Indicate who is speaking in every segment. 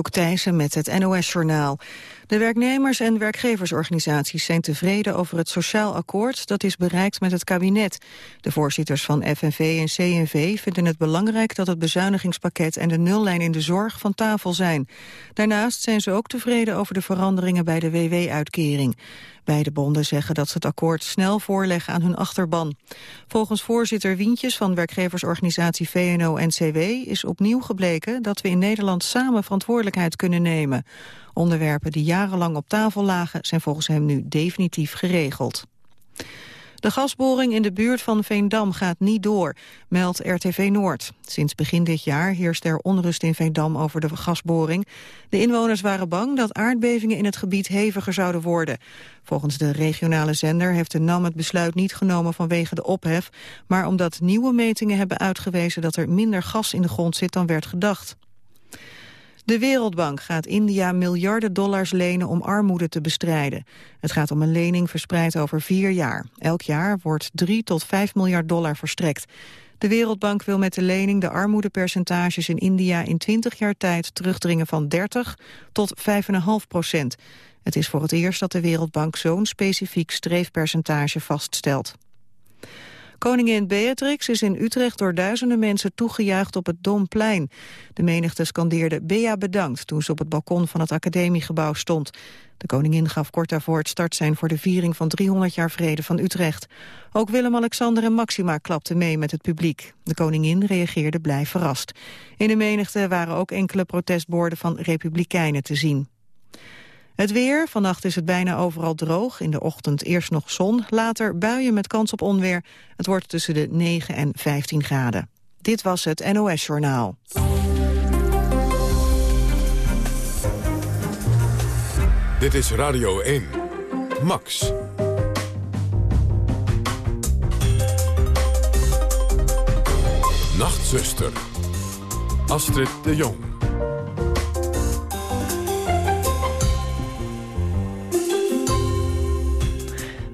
Speaker 1: Ook Thijssen met het NOS-journaal. De werknemers- en werkgeversorganisaties zijn tevreden over het sociaal akkoord dat is bereikt met het kabinet. De voorzitters van FNV en CNV vinden het belangrijk dat het bezuinigingspakket en de nullijn in de zorg van tafel zijn. Daarnaast zijn ze ook tevreden over de veranderingen bij de WW-uitkering. Beide bonden zeggen dat ze het akkoord snel voorleggen aan hun achterban. Volgens voorzitter Wientjes van werkgeversorganisatie VNO-NCW is opnieuw gebleken dat we in Nederland samen kunnen nemen. Onderwerpen die jarenlang op tafel lagen zijn volgens hem nu definitief geregeld. De gasboring in de buurt van Veendam gaat niet door, meldt RTV Noord. Sinds begin dit jaar heerst er onrust in Veendam over de gasboring. De inwoners waren bang dat aardbevingen in het gebied heviger zouden worden. Volgens de regionale zender heeft de NAM het besluit niet genomen vanwege de ophef, maar omdat nieuwe metingen hebben uitgewezen dat er minder gas in de grond zit dan werd gedacht. De Wereldbank gaat India miljarden dollars lenen om armoede te bestrijden. Het gaat om een lening verspreid over vier jaar. Elk jaar wordt 3 tot 5 miljard dollar verstrekt. De Wereldbank wil met de lening de armoedepercentages in India in 20 jaar tijd terugdringen van 30 tot 5,5 procent. Het is voor het eerst dat de Wereldbank zo'n specifiek streefpercentage vaststelt. Koningin Beatrix is in Utrecht door duizenden mensen toegejuicht op het Domplein. De menigte scandeerde Bea bedankt toen ze op het balkon van het academiegebouw stond. De koningin gaf kort daarvoor het startsein voor de viering van 300 jaar vrede van Utrecht. Ook Willem-Alexander en Maxima klapten mee met het publiek. De koningin reageerde blij verrast. In de menigte waren ook enkele protestborden van republikeinen te zien. Het weer, vannacht is het bijna overal droog. In de ochtend eerst nog zon, later buien met kans op onweer. Het wordt tussen de 9 en 15 graden. Dit was het NOS Journaal.
Speaker 2: Dit is Radio 1. Max. Nachtzuster. Astrid de Jong.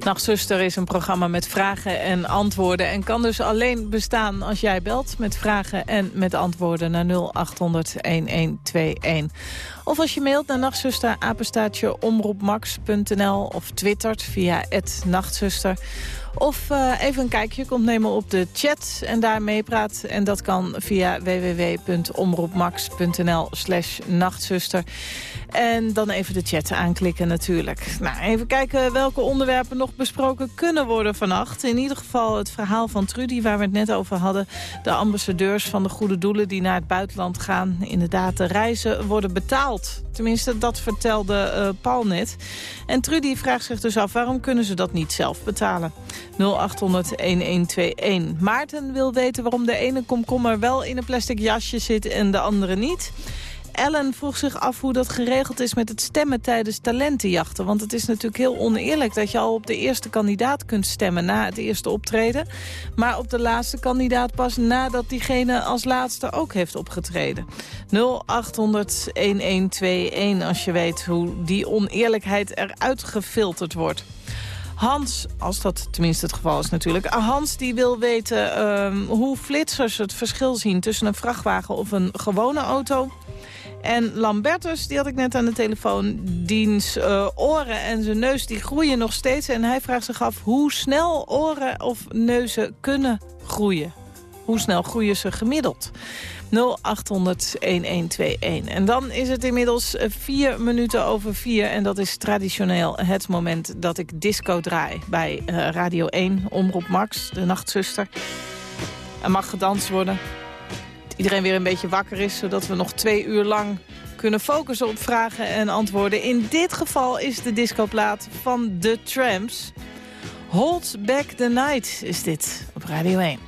Speaker 3: Nachtzuster is een programma met vragen en antwoorden... en kan dus alleen bestaan als jij belt met vragen en met antwoorden... naar 0800-1121. Of als je mailt naar nachtzuster, of twittert via het nachtzuster... Of uh, even een kijkje komt nemen op de chat en daar meepraat. En dat kan via www.omroepmax.nl slash nachtzuster. En dan even de chat aanklikken natuurlijk. Nou, even kijken welke onderwerpen nog besproken kunnen worden vannacht. In ieder geval het verhaal van Trudy, waar we het net over hadden. De ambassadeurs van de goede doelen die naar het buitenland gaan. Inderdaad, de reizen worden betaald. Tenminste, dat vertelde uh, Paul net. En Trudy vraagt zich dus af, waarom kunnen ze dat niet zelf betalen? 0800-1121. Maarten wil weten waarom de ene komkommer wel in een plastic jasje zit en de andere niet. Ellen vroeg zich af hoe dat geregeld is met het stemmen tijdens talentenjachten. Want het is natuurlijk heel oneerlijk dat je al op de eerste kandidaat kunt stemmen na het eerste optreden. Maar op de laatste kandidaat pas nadat diegene als laatste ook heeft opgetreden. 0800-1121 als je weet hoe die oneerlijkheid eruit gefilterd wordt. Hans, als dat tenminste het geval is natuurlijk... Hans die wil weten um, hoe flitsers het verschil zien tussen een vrachtwagen of een gewone auto... En Lambertus, die had ik net aan de telefoon, diens uh, oren en zijn neus die groeien nog steeds. En hij vraagt zich af hoe snel oren of neuzen kunnen groeien. Hoe snel groeien ze gemiddeld? 0800-1121. En dan is het inmiddels eh, vier minuten over vier. En dat is traditioneel het moment dat ik disco draai bij uh, Radio 1. Omroep Max, de nachtzuster. Er mag gedanst worden iedereen weer een beetje wakker is... zodat we nog twee uur lang kunnen focussen op vragen en antwoorden. In dit geval is de discoplaat van The Tramps. Hold Back the Night is dit op Radio 1.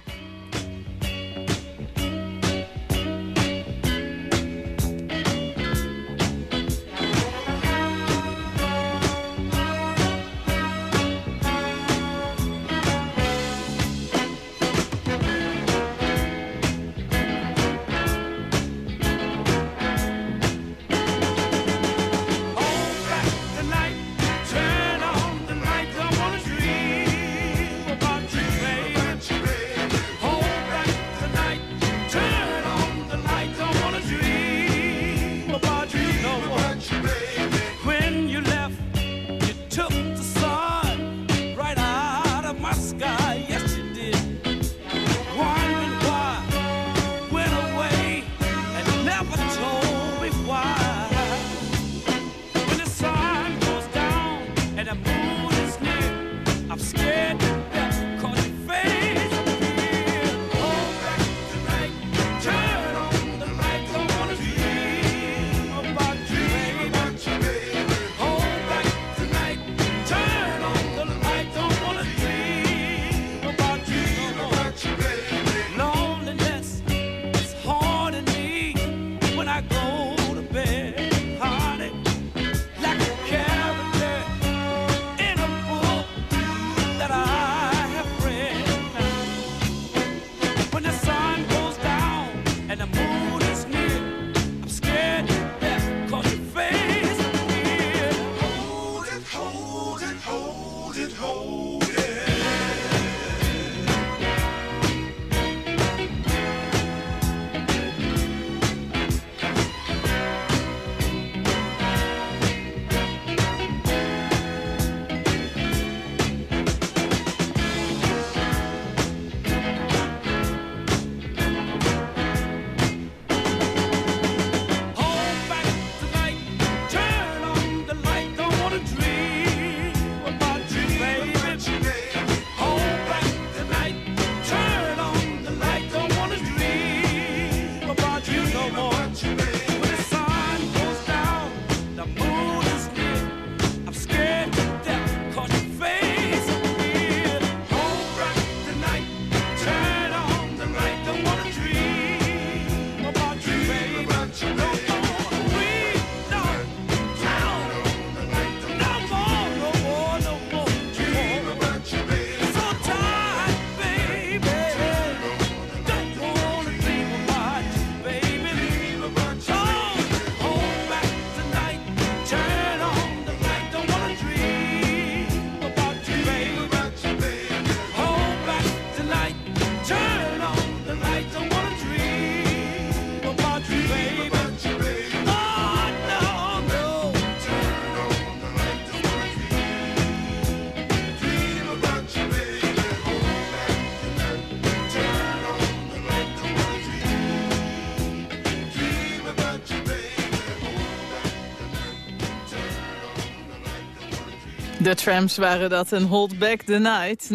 Speaker 3: De trams waren dat en Hold Back the Night.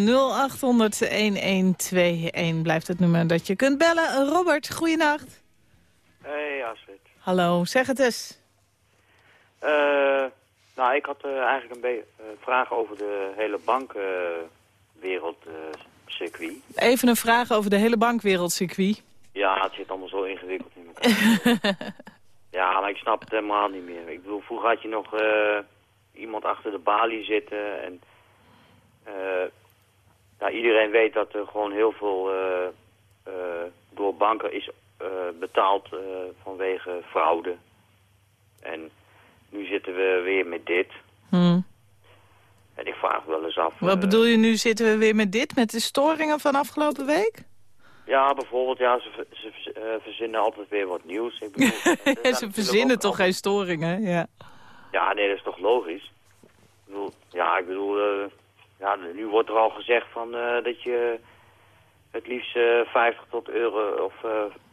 Speaker 3: 0800-1121 blijft het nummer dat je kunt bellen. Robert, goeienacht.
Speaker 4: Hey Astrid.
Speaker 3: Hallo, zeg het eens.
Speaker 4: Uh, nou, ik had uh, eigenlijk een beetje uh, vraag over de hele bankwereldcircuit.
Speaker 3: Even een vraag over de hele bankwereldcircuit.
Speaker 4: Ja, het zit allemaal zo ingewikkeld in elkaar. ja, maar ik snap het helemaal niet meer. Ik bedoel, vroeger had je nog iemand achter de balie zitten. En uh, iedereen weet dat er gewoon heel veel uh, uh, door banken is betaald vanwege fraude. En nu zitten we weer met dit.
Speaker 3: Hmm.
Speaker 4: En ik vraag wel eens af...
Speaker 3: Wat bedoel je, nu zitten we weer met dit? Met de storingen van afgelopen week?
Speaker 4: Ja, bijvoorbeeld, ja, ze, ze verzinnen altijd weer wat nieuws. Ik bedoel,
Speaker 3: ze verzinnen toch geen storingen, ja.
Speaker 4: Ja, nee, dat is toch logisch. Ik bedoel, ja, ik bedoel, uh, ja, nu wordt er al gezegd van uh, dat je het liefst uh, 50 tot euro of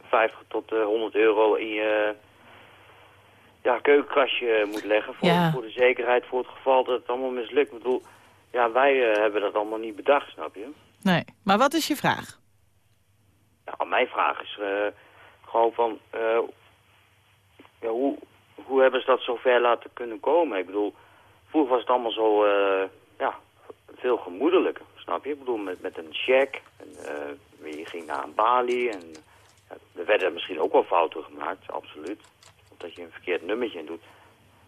Speaker 4: 50 tot 100 euro in je ja, keukenkastje moet leggen voor,
Speaker 3: ja.
Speaker 4: voor de zekerheid, voor het geval dat het allemaal mislukt. Ik bedoel, ja, wij hebben dat allemaal niet bedacht, snap je?
Speaker 3: Nee, maar wat is je vraag?
Speaker 4: Nou, mijn vraag is gewoon van, ja, hoe, hoe hebben ze dat zo ver laten kunnen komen? Ik bedoel, vroeger was het allemaal zo, uh, ja, veel gemoedelijker, snap je? Ik bedoel, met, met een check, en, uh, je ging naar een balie en ja, er werden misschien ook wel fouten gemaakt, absoluut. Dat je een verkeerd nummertje in doet.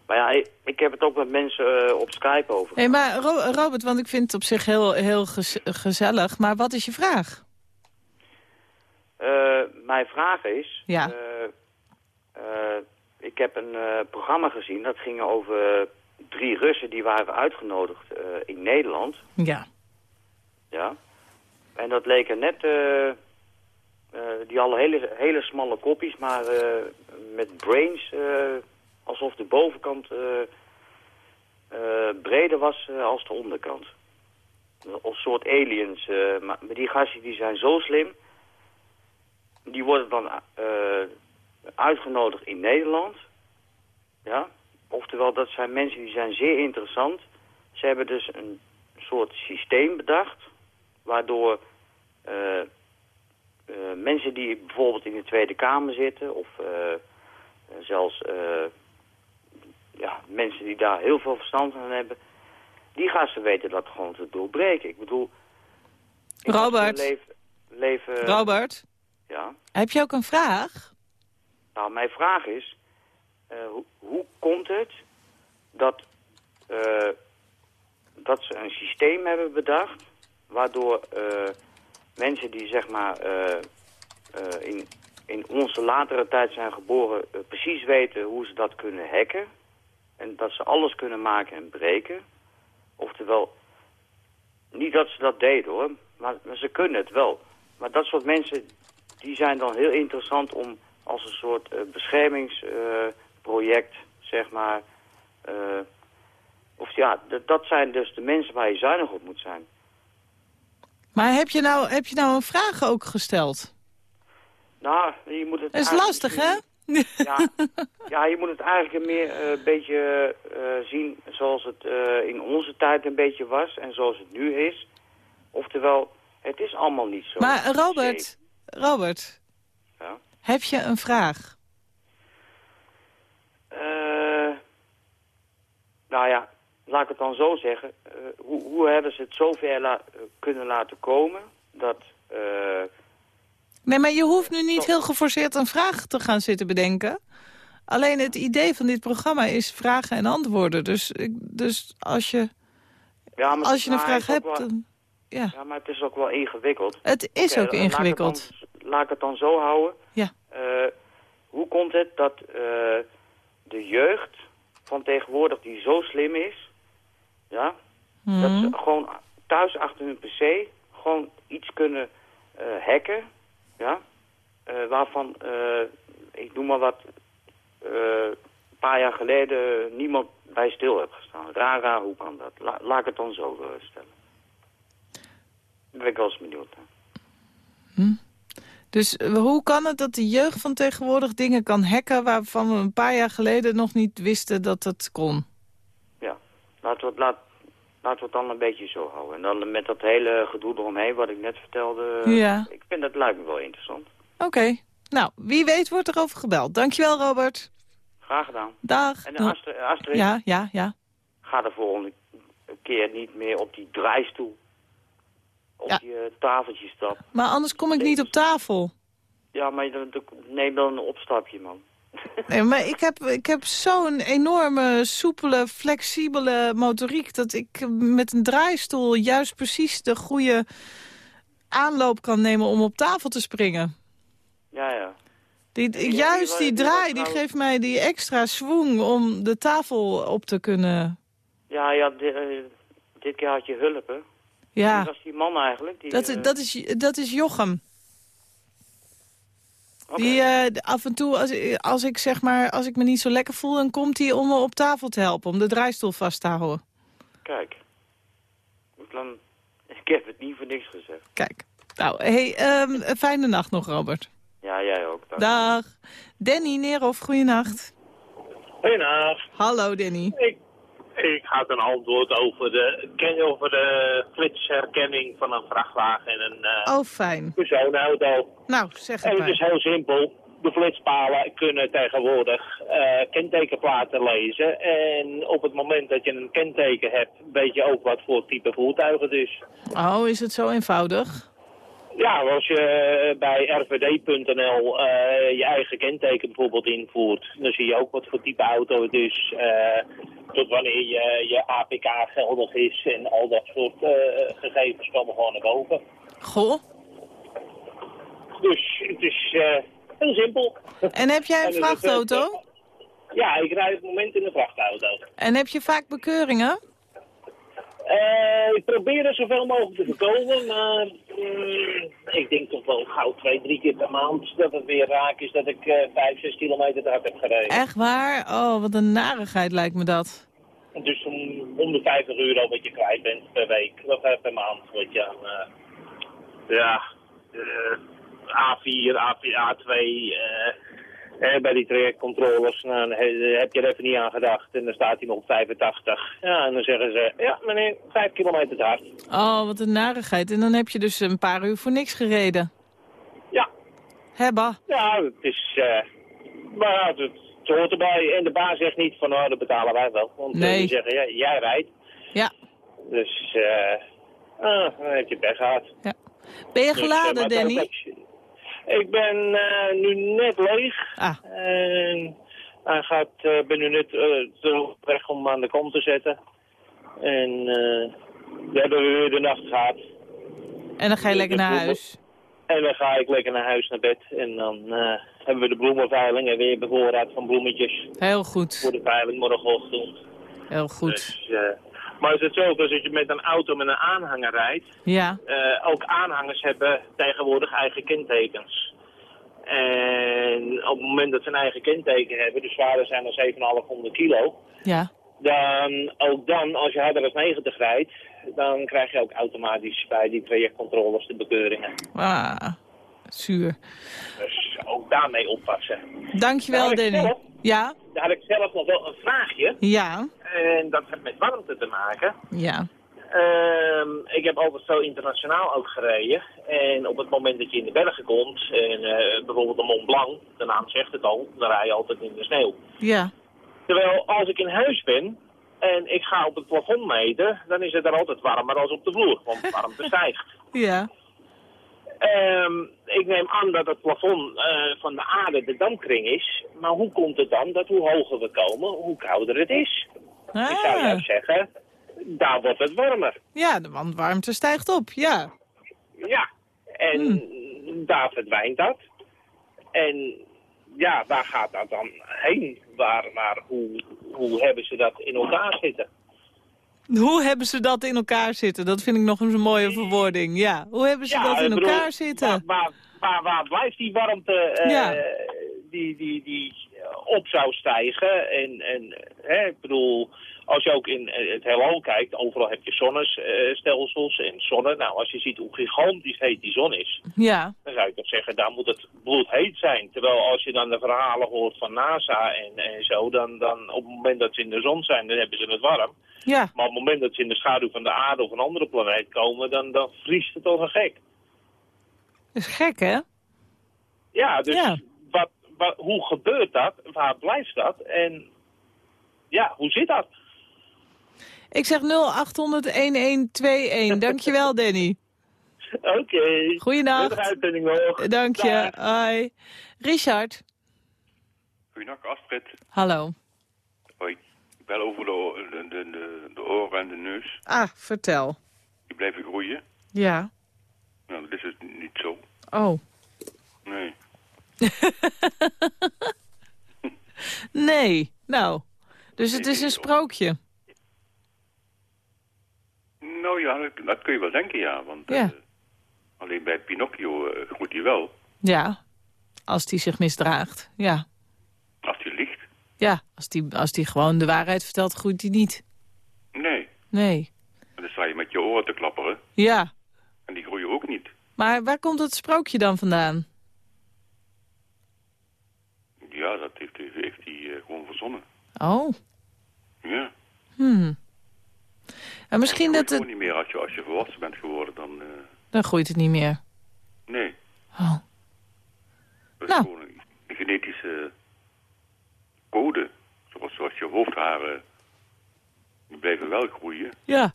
Speaker 4: Maar ja, ik, ik heb het ook met mensen uh, op Skype over.
Speaker 3: Nee, maar Ro Robert, want ik vind het op zich heel, heel gez gezellig, maar wat is je vraag?
Speaker 4: mijn vraag is...
Speaker 3: Ja
Speaker 4: ik heb een uh, programma gezien, dat ging over drie Russen die waren uitgenodigd uh, in Nederland.
Speaker 3: Ja.
Speaker 4: Ja. En dat leken net, uh, die hadden hele, hele smalle kopjes, maar met brains, alsof de bovenkant breder was als de onderkant. Een soort aliens. maar die gasten die zijn zo slim, die worden dan uitgenodigd in Nederland. Ja, oftewel dat zijn mensen die zijn zeer interessant. Ze hebben dus een soort systeem bedacht, waardoor uh, uh, mensen die bijvoorbeeld in de Tweede Kamer zitten, of uh, zelfs ja, mensen die daar heel veel verstand van hebben, die gaan ze weten dat gewoon te doorbreken. Ik bedoel...
Speaker 3: Robert.
Speaker 4: Leven, leven,
Speaker 3: Robert.
Speaker 4: Ja?
Speaker 3: Heb je ook een vraag?
Speaker 4: Nou, mijn vraag is, uh, hoe, hoe, komt het dat, uh, dat ze een systeem hebben bedacht... waardoor uh, mensen die zeg maar in, in onze latere tijd zijn geboren... precies weten hoe ze dat kunnen hacken... en dat ze alles kunnen maken en breken. Oftewel, niet dat ze dat deden hoor, maar, maar ze kunnen het wel. Maar dat soort mensen, die zijn dan heel interessant om als een soort uh, beschermingsproject, uh, zeg maar. Uh, of ja, dat zijn dus de mensen waar je zuinig op moet zijn.
Speaker 3: Maar heb je nou, heb je nou een vraag ook gesteld?
Speaker 4: Nou, je moet het...
Speaker 3: Dat is lastig, hè?
Speaker 4: Ja, ja, je moet het eigenlijk meer een beetje zien zoals het in onze tijd een beetje was en zoals het nu is. Oftewel, het is allemaal niet zo.
Speaker 3: Maar Robert, Robert,
Speaker 4: ja?
Speaker 3: Heb je een vraag?
Speaker 4: Uh, nou ja, laat ik het dan zo zeggen. Uh, hoe, hoe, hebben ze het zover la kunnen laten komen dat... Uh,
Speaker 3: nee, maar je hoeft nu niet heel geforceerd een vraag te gaan zitten bedenken. Alleen het idee van dit programma is vragen en antwoorden. Dus, dus als je,
Speaker 4: ja, maar,
Speaker 3: als je een vraag hebt...
Speaker 4: Wel,
Speaker 3: dan, ja.
Speaker 4: ja, maar het is ook wel ingewikkeld.
Speaker 3: Het is
Speaker 4: okay,
Speaker 3: ook ingewikkeld.
Speaker 4: Laat ik, het dan zo houden.
Speaker 3: Ja.
Speaker 4: Uh, hoe komt het dat uh, de jeugd van tegenwoordig die zo slim is, ja,
Speaker 3: mm.
Speaker 4: dat ze gewoon thuis achter hun pc gewoon iets kunnen uh, hacken, ja, waarvan, ik noem maar wat, een paar jaar geleden niemand bij stil heeft gestaan. Rara, hoe kan dat? La, laat ik het dan zo stellen. Daar ben ik wel eens benieuwd.
Speaker 3: Hm? Dus hoe kan het dat de jeugd van tegenwoordig dingen kan hacken... waarvan we een paar jaar geleden nog niet wisten dat het kon?
Speaker 4: Ja, laten we het, laat, laten we het dan een beetje zo houden. En dan met dat hele gedoe eromheen, wat ik net vertelde.
Speaker 3: Ja.
Speaker 4: Ik vind dat lijkt me wel interessant.
Speaker 3: Oké. Nou, wie weet wordt er over gebeld. Dankjewel, Robert.
Speaker 4: Graag gedaan.
Speaker 3: Dag.
Speaker 4: En Astrid, Astrid
Speaker 3: Ja, ja, ja.
Speaker 4: ga de volgende keer niet meer op die draaistoel. Op
Speaker 3: Ja.
Speaker 4: die uh, tafeltje stappen.
Speaker 3: Maar anders kom ik niet op tafel.
Speaker 4: Ja, maar neem dan een opstapje, man.
Speaker 3: Nee, maar ik heb, ik heb zo'n enorme, soepele, flexibele motoriek... dat ik met een draaistoel juist precies de goede aanloop kan nemen om op tafel te springen.
Speaker 4: Ja, ja.
Speaker 3: Die, juist die draai, die
Speaker 4: nou-
Speaker 3: geeft mij die extra swing om de tafel op te kunnen...
Speaker 4: Ja, ja, di- eh, dit keer had je hulp, hè?
Speaker 3: Ja,
Speaker 4: was die man eigenlijk? Die,
Speaker 3: dat,
Speaker 4: eh,
Speaker 3: dat, is, dat is Jochem. Die eh, af en toe, als, als ik zeg maar, als ik me niet zo lekker voel... dan komt hij om me op tafel te helpen, om de draaistoel vast te houden.
Speaker 4: Kijk. Ik, dan, ik heb het niet voor niks gezegd.
Speaker 3: Kijk. Nou, hey, ehm, fijne nacht nog, Robert.
Speaker 4: Ja, jij ook. dank.
Speaker 3: Dag. Danny Neerhoff, goeienacht.
Speaker 5: Goedendag.
Speaker 3: Hallo, Danny.
Speaker 5: Ik, ik had een antwoord over de, over de flitsherkenning van een vrachtwagen en een eh
Speaker 3: Oh, fijn.
Speaker 5: persoonauto.
Speaker 3: Nou, zeg
Speaker 5: En
Speaker 3: het
Speaker 5: het is heel simpel. De flitspalen kunnen tegenwoordig eh, kentekenplaten lezen. En op het moment dat je een kenteken hebt, weet je ook wat voor type voertuig het is.
Speaker 3: Oh, is het zo eenvoudig?
Speaker 5: Ja, als je bij rvd.nl eh, je eigen kenteken bijvoorbeeld invoert, dan zie je ook wat voor type auto het is. eh, tot wanneer je, je APK geldig is en al dat soort eh, gegevens komen gewoon naar boven.
Speaker 3: Goh.
Speaker 5: Dus het is heel simpel.
Speaker 3: En heb jij een vrachtauto?
Speaker 5: Ja, ik rijd op het moment in een vrachtauto.
Speaker 3: En heb je vaak bekeuringen?
Speaker 5: Eh, ik probeer er zoveel mogelijk te voorkomen, maar mm, ik denk toch wel gauw twee, drie keer per maand dat het weer raak is dat ik eh, vijf, zes kilometer te hard heb gereden.
Speaker 3: Echt waar? Oh, wat een narigheid lijkt me dat.
Speaker 5: Dus om, om de 50 euro wat je kwijt bent per week, of eh, per maand, wat je aan, eh, ja, eh, A4, A4, A2, eh, bij die trajectcontroles, nou, dan he- heb je er even niet aan gedacht en dan staat hij nog op 85. Ja, en dan zeggen ze, ja meneer, 5 kilometer te hard.
Speaker 3: Oh, wat een narigheid. En dan heb je dus een paar uur voor niks gereden.
Speaker 5: Ja,
Speaker 3: Hebba.
Speaker 5: ja, het is, eh, maar ja, het, het hoort erbij. En de baas zegt niet van, nou, dat betalen wij wel. Want eh,
Speaker 3: Nee.
Speaker 5: die zeggen, ja, jij rijdt.
Speaker 3: Ja.
Speaker 5: Dus, eh, ah, dan heb je pech gehad.
Speaker 3: ja. Ben je
Speaker 5: Dus, eh,
Speaker 3: geladen,
Speaker 5: dat
Speaker 3: Danny?
Speaker 5: Ik ben eh, nu net leeg.
Speaker 3: Ah,
Speaker 5: En hij gaat, eh ben nu net eh, terug weg om aan de kant te zetten. En eh, we hebben weer de nacht gehad.
Speaker 3: en dan ga je lekker naar huis.
Speaker 5: En dan ga ik lekker naar huis naar bed. En dan hebben we de bloemenveiling en weer bevoorraad van bloemetjes
Speaker 3: Heel goed.
Speaker 5: voor de veiling morgenochtend.
Speaker 3: Heel goed.
Speaker 5: Dus, maar is het zo, dat als je met een auto met een aanhanger rijdt,
Speaker 3: Ja.
Speaker 5: eh, ook aanhangers hebben tegenwoordig eigen kentekens. En op het moment dat ze een eigen kenteken hebben, de zwaarder zijn dan 7,500 kilo,
Speaker 3: Ja.
Speaker 5: dan ook dan, als je harder dan 90 rijdt, dan krijg je ook automatisch bij die trajectcontroles de bekeuringen.
Speaker 3: Ah, zuur.
Speaker 5: Dus ook daarmee oppassen.
Speaker 3: Dankjewel,
Speaker 5: Nou,
Speaker 3: Danny.
Speaker 5: zelf-
Speaker 3: Ja?
Speaker 5: Daar had ik zelf nog wel een vraagje.
Speaker 3: Ja.
Speaker 5: En dat heeft met warmte te maken.
Speaker 3: Ja.
Speaker 5: Ehm, ik heb altijd zo internationaal ook gereden. En op het moment dat je in de bergen komt, en eh, bijvoorbeeld de Mont Blanc, de naam zegt het al, dan rij je altijd in de sneeuw.
Speaker 3: Ja.
Speaker 5: Terwijl als ik in huis ben en ik ga op het plafond meten, dan is het er altijd warmer als op de vloer, want warmte stijgt.
Speaker 3: Ja.
Speaker 5: Ehm, ik neem aan dat het plafond eh, van de aarde de dampkring is. Maar hoe komt het dan dat hoe hoger we komen, hoe kouder het is? Ik zou
Speaker 3: Ah.
Speaker 5: juist zeggen, daar wordt het warmer.
Speaker 3: Ja, de want warmte stijgt op. Ja.
Speaker 5: Ja, en daar verdwijnt dat. En ja, waar gaat dat dan heen? Waar, waar, hoe, hoe hebben ze dat in elkaar zitten?
Speaker 3: Hoe hebben ze dat in elkaar zitten? Dat vind ik nog eens een mooie verwoording. Ja. Hoe hebben ze dat in
Speaker 5: bedoel,
Speaker 3: elkaar zitten?
Speaker 5: Waar, waar, blijft die warmte eh,
Speaker 3: Ja.
Speaker 5: die, die, die op zou stijgen? En, en hè, ik bedoel, als je ook in eh, het heelal kijkt, overal heb je zonnestelsels en zonne. Nou, als je ziet hoe gigantisch heet die zon is,
Speaker 3: Ja,
Speaker 5: dan zou je toch zeggen, daar moet het bloedheet zijn. Terwijl als je dan de verhalen hoort van NASA en, en zo, dan, dan op het moment dat ze in de zon zijn, dan hebben ze het warm.
Speaker 3: ja.
Speaker 5: Maar op het moment dat ze in de schaduw van de aarde of een andere planeet komen, dan, dan vriest het als een gek.
Speaker 3: Dat is gek, hè?
Speaker 5: Ja, dus
Speaker 3: Ja.
Speaker 5: Wat, wat, hoe gebeurt dat? Waar blijft dat? En ja, hoe zit dat?
Speaker 3: Ik zeg 0800-1121. Dankjewel, Danny.
Speaker 5: Oké.
Speaker 3: Goeienacht.
Speaker 5: Prettige uitzending nog.
Speaker 3: Dank je. Hoi. Richard.
Speaker 6: Goedendag Astrid.
Speaker 3: Hallo.
Speaker 6: Hoi. Ik bel over de, de, de, de, de oren en de neus.
Speaker 3: Ah, vertel.
Speaker 6: Die blijven groeien.
Speaker 3: Ja.
Speaker 6: Nou, dat is het niet zo.
Speaker 3: Oh.
Speaker 6: Nee.
Speaker 3: Nee. Nou. Dus het is een sprookje.
Speaker 6: Nou ja, dat, dat kun je wel denken, ja. Want
Speaker 3: Ja.
Speaker 6: eh, alleen bij Pinocchio eh, groeit hij wel.
Speaker 3: Ja. Als die zich misdraagt. Ja.
Speaker 6: Als hij ligt.
Speaker 3: Ja. Als die, als die gewoon de waarheid vertelt, groeit die niet.
Speaker 6: Nee.
Speaker 3: Nee.
Speaker 6: En dan sta je met je oren te klapperen.
Speaker 3: Ja.
Speaker 6: En die groeien ook niet.
Speaker 3: Maar waar komt het sprookje dan vandaan?
Speaker 6: Ja, dat heeft, hij- heeft hij eh, gewoon verzonnen.
Speaker 3: Oh.
Speaker 6: Ja.
Speaker 3: Hmm. En misschien dat het...
Speaker 6: niet meer als je, als je volwassen bent geworden. Dan, eh,
Speaker 3: Dan groeit het niet meer.
Speaker 6: nee.
Speaker 3: Oh.
Speaker 6: Dat is
Speaker 3: Nou.
Speaker 6: gewoon een, genetische code. Zoals, zoals je hoofdharen. Die blijven wel groeien.
Speaker 3: Ja.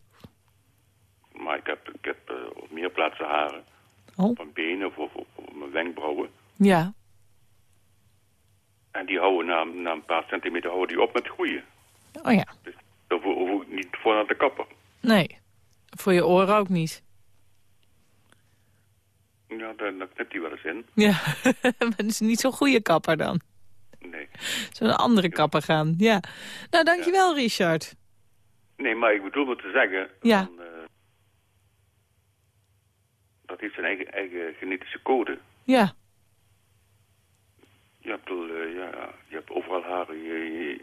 Speaker 6: Maar ik heb, ik heb eh, op meer plaatsen haren.
Speaker 3: Oh.
Speaker 6: Op mijn benen of op, mijn wenkbrauwen.
Speaker 3: Ja.
Speaker 6: En die houden na, na een paar centimeter houden die op met groeien.
Speaker 3: Oh ja.
Speaker 6: Dus daar hoef hoef ik niet voor naar de kapper.
Speaker 3: Nee. Voor je oren ook niet.
Speaker 6: Ja, daar, daar knipt hij wel eens in.
Speaker 3: Ja. maar het is niet zo'n goede kapper dan.
Speaker 6: Nee.
Speaker 3: Zo'n andere kapper gaan. Ja. Nou, dankjewel, Richard.
Speaker 6: Nee, maar ik bedoel maar te zeggen...
Speaker 3: Ja.
Speaker 6: Van, eh, dat heeft zijn eigen, eigen genetische code.
Speaker 3: Ja.
Speaker 6: Je hebt, al, eh, ja, je hebt overal haren, je, je,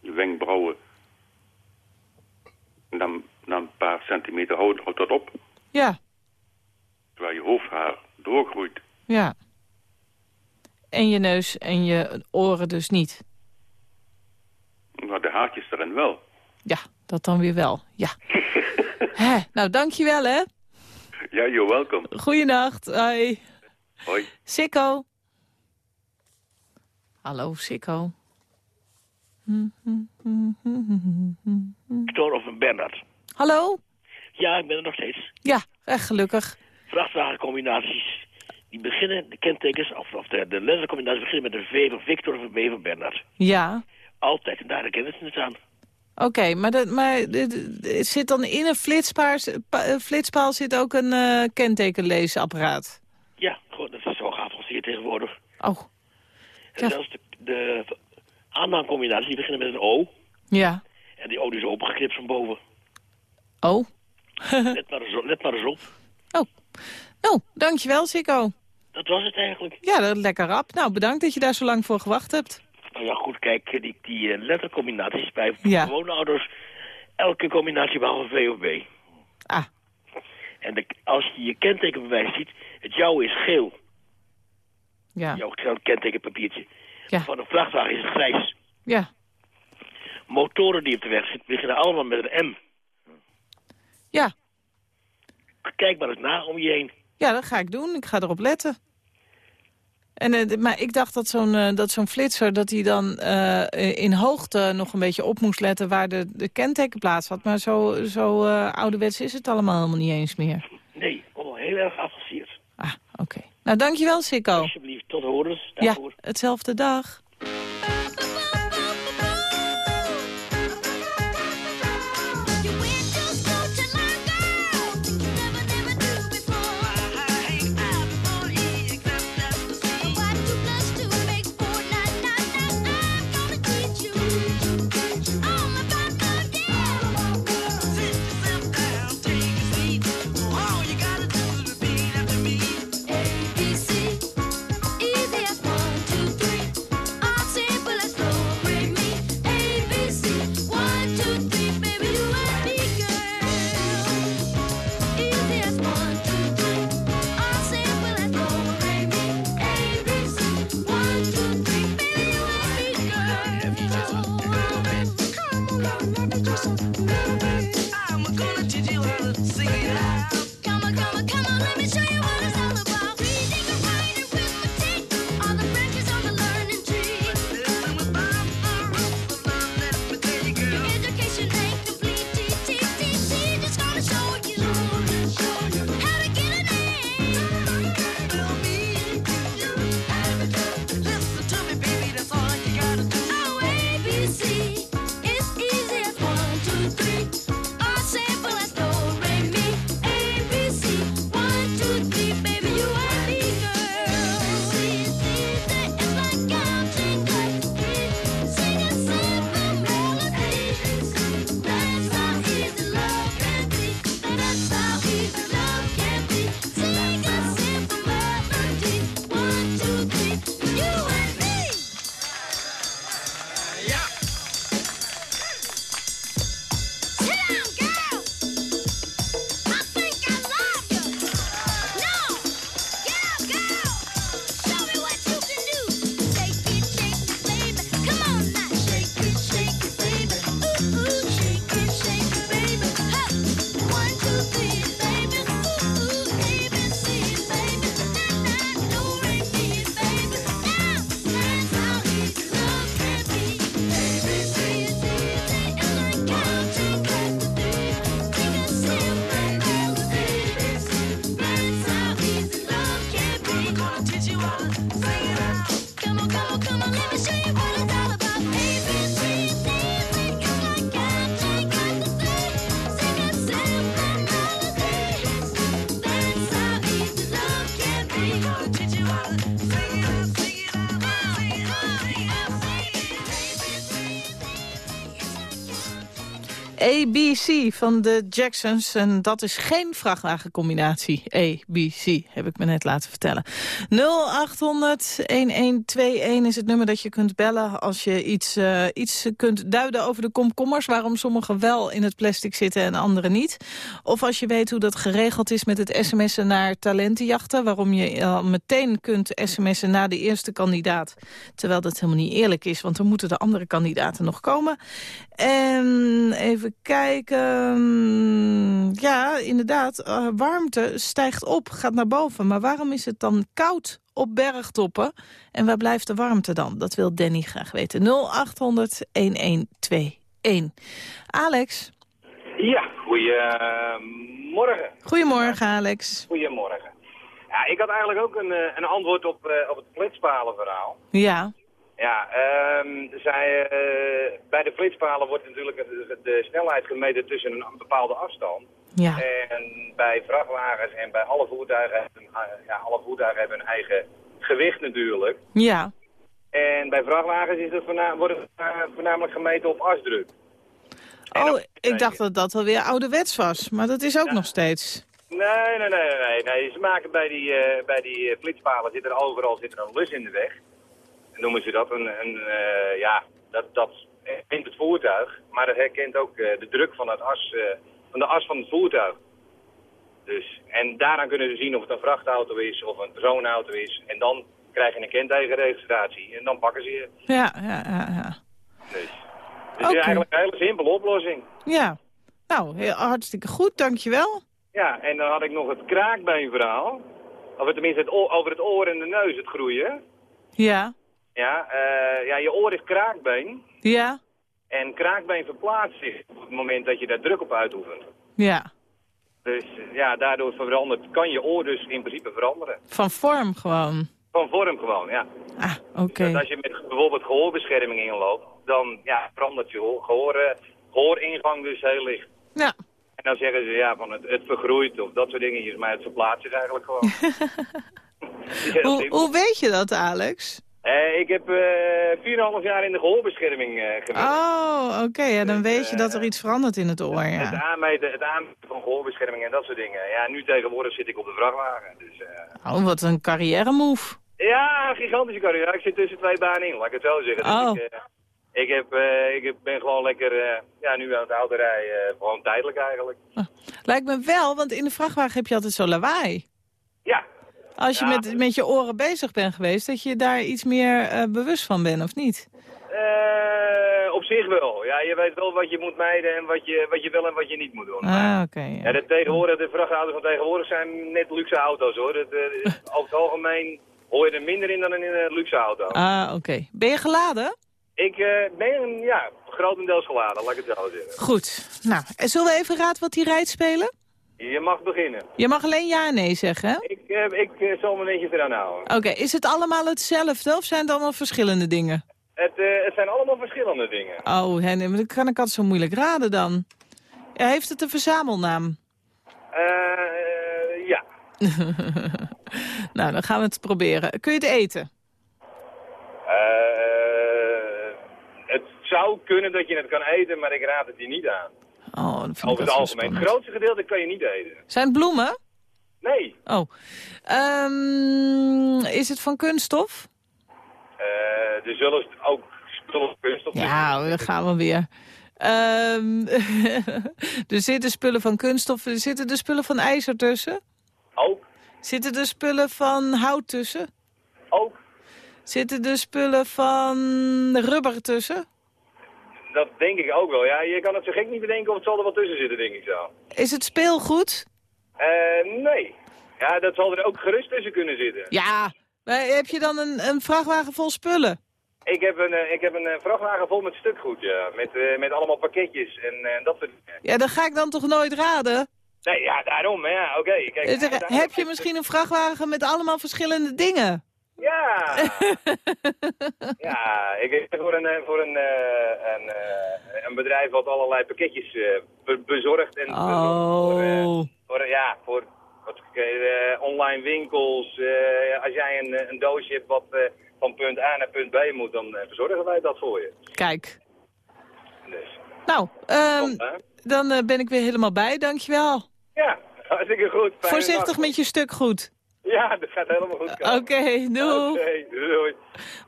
Speaker 6: je wenkbrauwen. En dan, na een paar centimeter houdt, houdt dat op.
Speaker 3: Ja.
Speaker 6: Terwijl je hoofdhaar doorgroeit.
Speaker 3: Ja. En je neus en je oren dus niet.
Speaker 6: Maar de haartjes erin wel.
Speaker 3: Ja, dat dan weer wel. Ja. Hè, nou, dankjewel, hè.
Speaker 6: Ja, you're welcome.
Speaker 3: Goeienacht. Hoi.
Speaker 6: Hoi.
Speaker 3: Sikko. Hallo, Sikko.
Speaker 7: Victor of een Bernard.
Speaker 3: Hallo?
Speaker 7: Ja, ik ben er nog steeds.
Speaker 3: Ja, echt gelukkig.
Speaker 7: Vrachtwagencombinaties. Die beginnen, de kentekens, of, of de, de lettercombinaties beginnen met een V van Victor of een B van Bernard.
Speaker 3: Ja.
Speaker 7: Altijd, en daar herkennen ze het aan.
Speaker 3: Oké, maar, dat, maar de- zit dan in een flitspaal, pa- eh, flitspaal zit ook een eh, kentekenleesapparaat?
Speaker 7: Ja, gewoon, dat is zo geavanceerd tegenwoordig.
Speaker 3: Oh,
Speaker 7: En
Speaker 3: Ja.
Speaker 7: zelfs de, de aannaamcombinaties, die beginnen met een O.
Speaker 3: ja.
Speaker 7: En die O die is opengeknipt van boven.
Speaker 3: Oh.
Speaker 7: Let maar eens op. Let maar eens op.
Speaker 3: Oh. Nou, dankjewel, Sikko.
Speaker 7: Dat was het eigenlijk.
Speaker 3: Ja, dat lekker rap. Nou, bedankt dat je daar zo lang voor gewacht hebt.
Speaker 7: Nou ja, goed, kijk, die, die eh, lettercombinaties bij
Speaker 3: Ja.
Speaker 7: gewone ouders... elke combinatie behalve V of B.
Speaker 3: Ah,
Speaker 7: En de, als je je kentekenbewijs ziet, het jouwe is geel.
Speaker 3: ja.
Speaker 7: Jouw kentekenpapiertje.
Speaker 3: Ja.
Speaker 7: Van een vrachtwagen is het grijs.
Speaker 3: Ja.
Speaker 7: Motoren die op de weg zitten, beginnen allemaal met een M.
Speaker 3: Ja.
Speaker 7: Kijk maar eens na om je heen.
Speaker 3: Ja, dat ga ik doen. Ik ga erop letten. En, eh, maar ik dacht dat zo'n eh, dat zo'n flitser dat hij dan eh, in hoogte nog een beetje op moest letten waar de, de kentekenplaats had. Maar zo, zo ouderwets is het allemaal helemaal niet eens meer.
Speaker 7: Nee, allemaal heel erg geavanceerd.
Speaker 3: Ah, oké. Nou, dankjewel, Sikko.
Speaker 7: Alsjeblieft, tot horens.
Speaker 3: Ja,
Speaker 7: Daarvoor.
Speaker 3: hetzelfde dag.
Speaker 8: ABC
Speaker 3: van de Jacksons. En dat is geen vrachtwagencombinatie. ABC, heb ik me net laten vertellen. 0800-1121 is het nummer dat je kunt bellen... als je iets, uh, iets kunt duiden over de komkommers... waarom sommige wel in het plastic zitten en andere niet. Of als je weet hoe dat geregeld is met het sms'en naar talentenjachten... waarom je al meteen kunt sms'en naar de eerste kandidaat... terwijl dat helemaal niet eerlijk is... want dan moeten de andere kandidaten nog komen. En even kijken. Ja, inderdaad, uh, warmte stijgt op, gaat naar boven. Maar waarom is het dan koud op bergtoppen? En waar blijft de warmte dan? Dat wil Danny graag weten. 0800-1121. Alex?
Speaker 9: Ja, goedemorgen.
Speaker 3: Goedemorgen, Alex.
Speaker 9: Goedemorgen. Ja, ik had eigenlijk ook een, eh, een antwoord op, uh, op het flitspalenverhaal.
Speaker 3: Ja.
Speaker 9: Ja, um, zij, uh, bij de flitspalen wordt natuurlijk de, de, snelheid gemeten tussen een bepaalde afstand.
Speaker 3: Ja.
Speaker 9: En bij vrachtwagens en bij alle voertuigen, hebben, ja, alle voertuigen hebben een eigen gewicht natuurlijk.
Speaker 3: Ja.
Speaker 9: En bij vrachtwagens is het voorna wordt het uh, voornamelijk gemeten op asdruk.
Speaker 3: Oh, ik dacht dat dat alweer ouderwets was, maar dat is ook ja. nog steeds.
Speaker 9: Nee, nee, nee, nee, nee. Ze maken bij die, uh, bij die flitspalen, zit er overal zit er een lus in de weg noemen ze dat. Een, een uh, ja, dat, dat herkent het voertuig, maar dat herkent ook uh, de druk van, het as, uh, van de as van het voertuig. Dus, en daaraan kunnen ze zien of het een vrachtauto is of een personenauto is. En dan krijg je een kentekenregistratie en dan pakken ze je.
Speaker 3: Ja, ja, ja. ja.
Speaker 9: Dus, dus okay. is eigenlijk een hele simpele oplossing.
Speaker 3: Ja, nou, heel, hartstikke goed, dankjewel.
Speaker 9: Ja, en dan had ik nog het kraakbeenverhaal. Of tenminste het oor, over het oor en de neus, het groeien.
Speaker 3: Ja.
Speaker 9: Ja, uh, ja, je oor is kraakbeen.
Speaker 3: Ja.
Speaker 9: En kraakbeen verplaatst zich op het moment dat je daar druk op uitoefent.
Speaker 3: Ja.
Speaker 9: Dus ja, daardoor verandert, kan je oor dus in principe veranderen.
Speaker 3: Van vorm gewoon?
Speaker 9: Van vorm gewoon, ja.
Speaker 3: Ah, oké. Okay.
Speaker 9: Dus als je met bijvoorbeeld gehoorbescherming inloopt, dan ja, verandert je gehoor, gehooringang dus heel licht.
Speaker 3: Ja.
Speaker 9: En dan zeggen ze ja, van het, het vergroeit of dat soort dingetjes, maar het verplaatst zich eigenlijk gewoon.
Speaker 3: hoe, hoe weet je dat, Alex?
Speaker 9: Uh, ik heb uh, 4,5 jaar in de gehoorbescherming uh, gewerkt.
Speaker 3: Oh, oké. Okay. Ja, dan dus, weet je dat er iets verandert in het oor, ja.
Speaker 9: Het aanmeten, het aanmeten van gehoorbescherming en dat soort dingen. Ja, nu tegenwoordig zit ik op de vrachtwagen. Dus,
Speaker 3: oh, wat een carrière move.
Speaker 9: Ja, een gigantische carrière. Ik zit tussen twee banen in, laat ik het zo zeggen.
Speaker 3: Oh.
Speaker 9: Dus ik, ik, heb, ik heb, ben gewoon lekker, ja, nu aan het rijden. gewoon tijdelijk eigenlijk.
Speaker 3: Oh. Lijkt me wel, want in de vrachtwagen heb je altijd zo lawaai.
Speaker 9: Ja,
Speaker 3: als je ja, met, met je oren bezig bent geweest, dat je daar iets meer uh, bewust van bent, of niet?
Speaker 9: Uh, op zich wel. Ja, je weet wel wat je moet mijden en wat je, wat je wel en wat je niet moet doen.
Speaker 3: Ah, oké. Okay, ja.
Speaker 9: ja, de, tegenwoordig, de vrachtauto's van tegenwoordig zijn net luxe auto's, hoor. Dat, uh, over het algemeen hoor je er minder in dan in een luxe auto.
Speaker 3: Ah, oké. Okay. Ben je geladen?
Speaker 9: Ik ben, ja, grotendeels geladen, laat ik het zo zeggen.
Speaker 3: Goed. Nou, zullen we even raad wat die rijdt spelen?
Speaker 9: Je mag beginnen.
Speaker 3: Je mag alleen ja en nee zeggen, hè?
Speaker 9: Ik, ik uh, zal me netjes eraan houden.
Speaker 3: Oké, okay. is het allemaal hetzelfde of zijn het allemaal verschillende dingen?
Speaker 9: Het, uh, het zijn allemaal verschillende dingen.
Speaker 3: Oh, Henny, maar dat kan ik altijd zo moeilijk raden dan. Heeft het een verzamelnaam?
Speaker 9: Uh, ja.
Speaker 3: nou, dan gaan we het proberen. Kun je het eten?
Speaker 9: het zou kunnen dat je het kan eten, maar ik raad het je niet aan.
Speaker 3: Oh, dat vind
Speaker 9: Over het algemeen. Het grootste gedeelte kan je niet eten.
Speaker 3: Zijn het bloemen?
Speaker 9: Nee.
Speaker 3: Oh. Um, is het van kunststof?
Speaker 9: Uh, er zullen ook spullen van kunststof
Speaker 3: Ja, daar gaan we weer. Um, er zitten spullen van kunststof. Er zitten er spullen van ijzer tussen?
Speaker 9: Ook.
Speaker 3: Zitten er spullen van hout tussen?
Speaker 9: Ook.
Speaker 3: Zitten er spullen van rubber tussen?
Speaker 9: Dat denk ik ook wel. Ja, je kan het zo gek niet bedenken of het zal er wel tussen zitten, denk ik zo.
Speaker 3: Is het speelgoed?
Speaker 9: Uh, nee. Ja, dat zal er ook gerust tussen kunnen zitten.
Speaker 3: Ja, maar heb je dan een, een vrachtwagen vol spullen?
Speaker 9: Ik heb een, uh, ik heb een uh, vrachtwagen vol met stukgoed, ja. Met, uh, met allemaal pakketjes en dat soort dingen.
Speaker 3: Ja, dat ga ik dan toch nooit raden?
Speaker 9: Nee, ja, daarom, ja, oké. Okay.
Speaker 3: heb je misschien een vrachtwagen met allemaal verschillende dingen?
Speaker 9: Ja. ja, ik voor een, eh, voor een, eh, een, eh, een bedrijf wat allerlei pakketjes eh, be- bezorgt. En
Speaker 3: Oh.
Speaker 9: Voor, eh, voor, ja, voor wat, eh, online winkels. eh, als jij een, een doosje hebt wat eh, van punt A naar punt B moet, dan eh, verzorgen wij dat voor je.
Speaker 3: Kijk.
Speaker 9: Dus,
Speaker 3: Nou, ehm, dan ben ik weer helemaal bij. Dankjewel.
Speaker 9: Ja, hartstikke goed. Fijne
Speaker 3: Voorzichtig
Speaker 9: dag.
Speaker 3: met je stuk goed.
Speaker 9: Ja, dat gaat helemaal goed
Speaker 3: Oké,
Speaker 9: komen.
Speaker 3: doei.
Speaker 9: Oké, doei.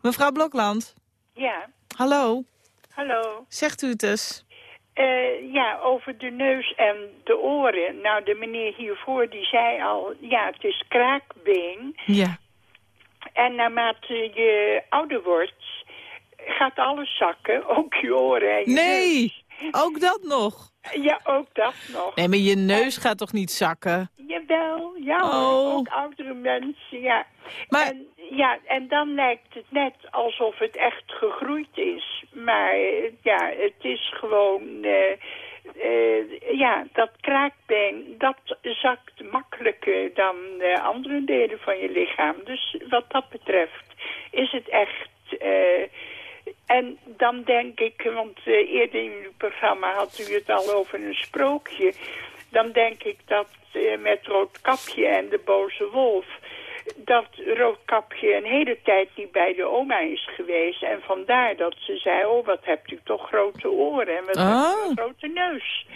Speaker 3: Mevrouw Blokland,
Speaker 10: Ja,
Speaker 3: hallo.
Speaker 10: hallo.
Speaker 3: Zegt u het eens?
Speaker 10: Eh, ja, over de neus en de oren. Nou, de meneer hiervoor die zei al, ja, het is kraakbeen.
Speaker 3: Ja.
Speaker 10: En naarmate je ouder wordt, gaat alles zakken, ook je oren en je
Speaker 3: Nee,
Speaker 10: neus.
Speaker 3: Ook dat nog.
Speaker 10: Ja, ook dat nog.
Speaker 3: Nee, maar je neus gaat toch niet zakken?
Speaker 10: Jawel, ja
Speaker 3: Oh.
Speaker 10: ook oudere mensen, ja.
Speaker 3: Maar-
Speaker 10: En, ja, en dan lijkt het net alsof het echt gegroeid is. Maar ja, het is gewoon... eh, eh, ja, dat kraakbeen, dat zakt makkelijker dan eh, andere delen van je lichaam. Dus wat dat betreft is het echt... en dan denk ik, want eh, eerder in uw programma had u het al over een sprookje. Dan denk ik dat eh, met Roodkapje en de boze wolf... dat Roodkapje een hele tijd niet bij de oma is geweest. En vandaar dat ze zei, oh wat hebt u toch grote oren en wat
Speaker 3: Oh.
Speaker 10: een grote neus.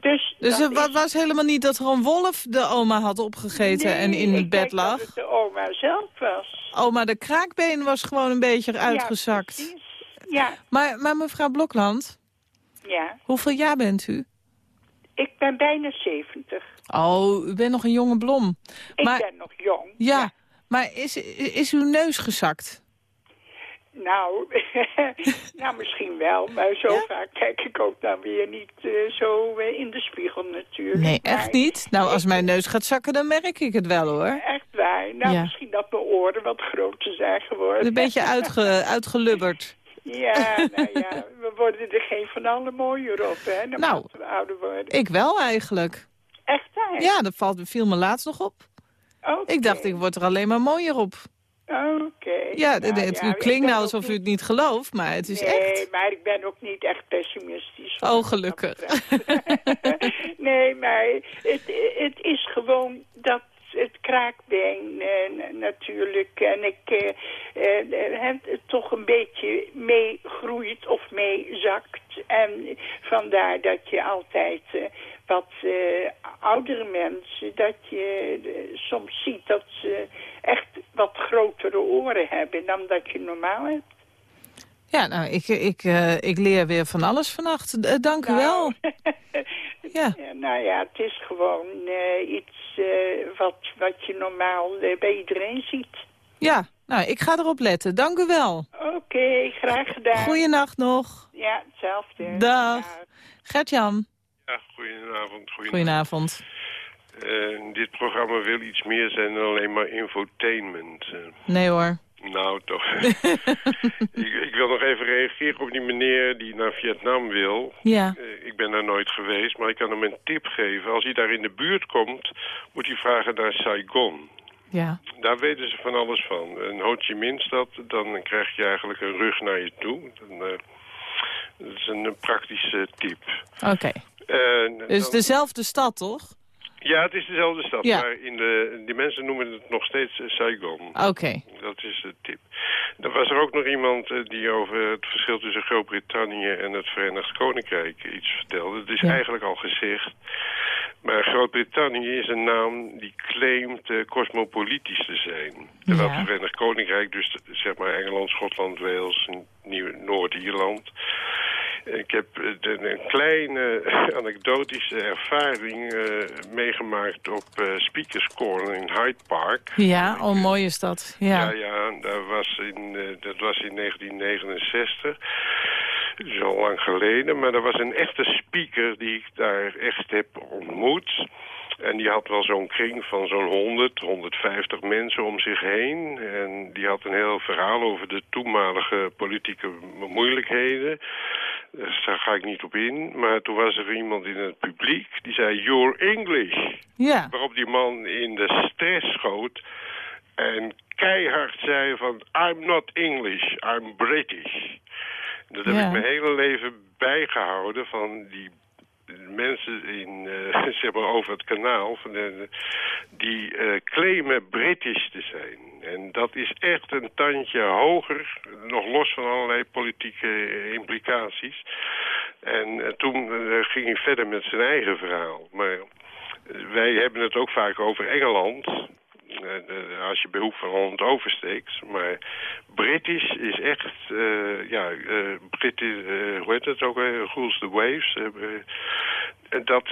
Speaker 10: Dus,
Speaker 3: Dus het
Speaker 10: is-
Speaker 3: was helemaal niet dat er een wolf de oma had opgegeten en in het bed lag?
Speaker 10: dat het de oma zelf was.
Speaker 3: Oma, de kraakbeen was gewoon een beetje uitgezakt.
Speaker 10: Ja, precies. Ja,
Speaker 3: maar, maar mevrouw Blokland,
Speaker 10: ja,
Speaker 3: hoeveel jaar bent u?
Speaker 10: ik ben bijna 70.
Speaker 3: Oh, u bent nog een jonge blom.
Speaker 10: Ik
Speaker 3: Maar-
Speaker 10: ben nog jong.
Speaker 3: Ja, maar is, is uw neus gezakt?
Speaker 10: Nou, nou, misschien wel, maar zo
Speaker 3: Ja?
Speaker 10: vaak kijk ik ook dan weer niet eh, zo eh, in de spiegel natuurlijk.
Speaker 3: Nee, echt niet. Nou, als mijn neus gaat zakken, dan merk ik het wel hoor.
Speaker 10: Echt waar. Nou,
Speaker 3: Ja.
Speaker 10: misschien dat mijn oren wat groter zijn geworden.
Speaker 3: Een beetje uitge, uitgelubberd.
Speaker 10: Ja, nou ja, we worden er geen van alle mooier op, hè, naarmate
Speaker 3: Nou.
Speaker 10: we ouder worden.
Speaker 3: Ik wel eigenlijk.
Speaker 10: Echt waar?
Speaker 3: Ja, dat valt, viel me laatst nog op.
Speaker 10: Oké.
Speaker 3: Ik dacht, ik word er alleen maar mooier op.
Speaker 10: Oké.
Speaker 3: Ja,
Speaker 10: Nou
Speaker 3: het,
Speaker 10: ja,
Speaker 3: klinkt nou alsof u het niet gelooft, maar het is
Speaker 10: nee,
Speaker 3: echt.
Speaker 10: maar ik ben ook niet echt pessimistisch.
Speaker 3: Oh, gelukkig.
Speaker 10: nee, maar het, het is gewoon dat het kraakbeen eh, natuurlijk en ik eh, eh, het toch een beetje meegroeit of meezakt. En vandaar dat je altijd eh, wat eh, oudere mensen, dat je eh, soms ziet dat ze echt wat grotere oren hebben dan dat je normaal hebt.
Speaker 3: Ja, nou, ik, ik, eh, ik leer weer van alles vannacht. Eh, dank u wel.
Speaker 10: Nou,
Speaker 3: Ja.
Speaker 10: Ja, nou ja, het is gewoon eh, iets eh, wat, wat je normaal eh, bij iedereen ziet.
Speaker 3: Ja, nou, ik ga erop letten. Dank u wel.
Speaker 10: Oké, graag gedaan.
Speaker 3: Goeienacht nog.
Speaker 10: Ja, hetzelfde.
Speaker 3: Dag. Gert-Jan,
Speaker 11: Ja, goedenavond.
Speaker 3: goedenavond.
Speaker 11: Eh, dit programma wil iets meer zijn dan alleen maar infotainment. Eh,
Speaker 3: Nee hoor.
Speaker 11: Nou, toch. ik, ik wil nog even reageren op die meneer die naar Vietnam wil.
Speaker 3: Ja.
Speaker 11: Eh, ik ben daar nooit geweest, maar ik kan hem een tip geven. Als hij daar in de buurt komt, moet hij vragen naar Saigon.
Speaker 3: Ja.
Speaker 11: Daar weten ze van alles van. Een Ho Chi Minh-stad, dan krijg je eigenlijk een rug naar je toe. Dan, eh, dat is een, praktische tip.
Speaker 3: Oké.
Speaker 11: Eh,
Speaker 3: Dus
Speaker 11: dan-
Speaker 3: dezelfde stad, toch?
Speaker 11: Ja, het is dezelfde stad,
Speaker 3: Ja.
Speaker 11: maar in de, die mensen noemen het nog steeds eh, Saigon.
Speaker 3: Oké.
Speaker 11: Dat is de tip. Dan was er ook nog iemand eh, die over het verschil tussen Groot-Brittannië en het Verenigd Koninkrijk iets vertelde. Het is
Speaker 3: Ja.
Speaker 11: eigenlijk al gezegd. Maar Groot-Brittannië is een naam die claimt eh, cosmopolitisch te zijn. Terwijl
Speaker 3: Ja.
Speaker 11: het Verenigd Koninkrijk, dus zeg maar Engeland, Schotland, Wales, Noord-Ierland... Ik heb eh, een, kleine anekdotische ervaring eh, meegemaakt op eh, Speakers Corner in Hyde Park.
Speaker 3: Ja, oh mooi is dat.
Speaker 11: Ja,
Speaker 3: Ja.
Speaker 11: ja, dat, was in, eh, dat was in 1969. Zo lang geleden. Maar er was een echte speaker die ik daar echt heb ontmoet. En die had wel zo'n kring van zo'n 100, 150 mensen om zich heen. En die had een heel verhaal over de toenmalige politieke moeilijkheden. Dus daar ga ik niet op in. Maar toen was er iemand in het publiek die zei, you're English.
Speaker 3: Ja.
Speaker 11: Waarop die man in de stress schoot. En keihard zei van, I'm not English, I'm British. Dat heb
Speaker 3: Ja.
Speaker 11: ik mijn hele leven bijgehouden van die mensen in, eh, zeg over het kanaal... Van de, die eh, claimen British te zijn. En dat is echt een tandje hoger, nog los van allerlei politieke eh, implicaties. En toen ging hij verder met zijn eigen verhaal. Maar wij hebben het ook vaak over Engeland... Eh, als je Hoek van Holland oversteekt. Maar British is echt, eh, ja, eh British, hoe heet het ook, eh, rules the waves. dat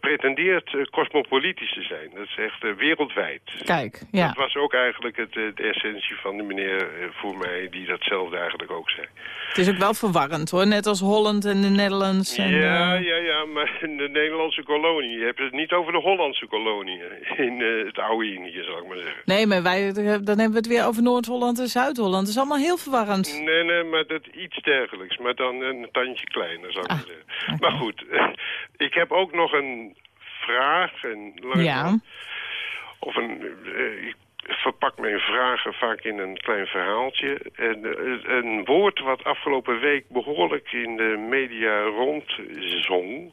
Speaker 11: pretendeert eh, cosmopolitisch te zijn. Dat is echt eh, wereldwijd.
Speaker 3: Kijk, ja.
Speaker 11: Dat was ook eigenlijk het, eh, de essentie van de meneer eh, voor mij, die datzelfde eigenlijk ook zei.
Speaker 3: Het is ook wel verwarrend hoor, net als Holland en de Netherlands. En,
Speaker 11: ja,
Speaker 3: eh,
Speaker 11: ja, ja, maar de Nederlandse kolonie. Je hebt het niet over de Hollandse kolonie. In eh, het oude Indië, zal ik maar zeggen.
Speaker 3: Nee, maar wij, dan hebben we het weer over Noord-Holland en Zuid-Holland. Dat is allemaal heel verwarrend.
Speaker 11: Nee, nee, maar dat iets dergelijks. Maar dan een tandje kleiner, zou ik maar zeggen. Maar goed, ik heb ook nog een vraag. En
Speaker 3: Ja.
Speaker 11: Of een... eh, ik verpak mijn vragen vaak in een klein verhaaltje. En, eh, een woord wat afgelopen week behoorlijk in de media rondzong...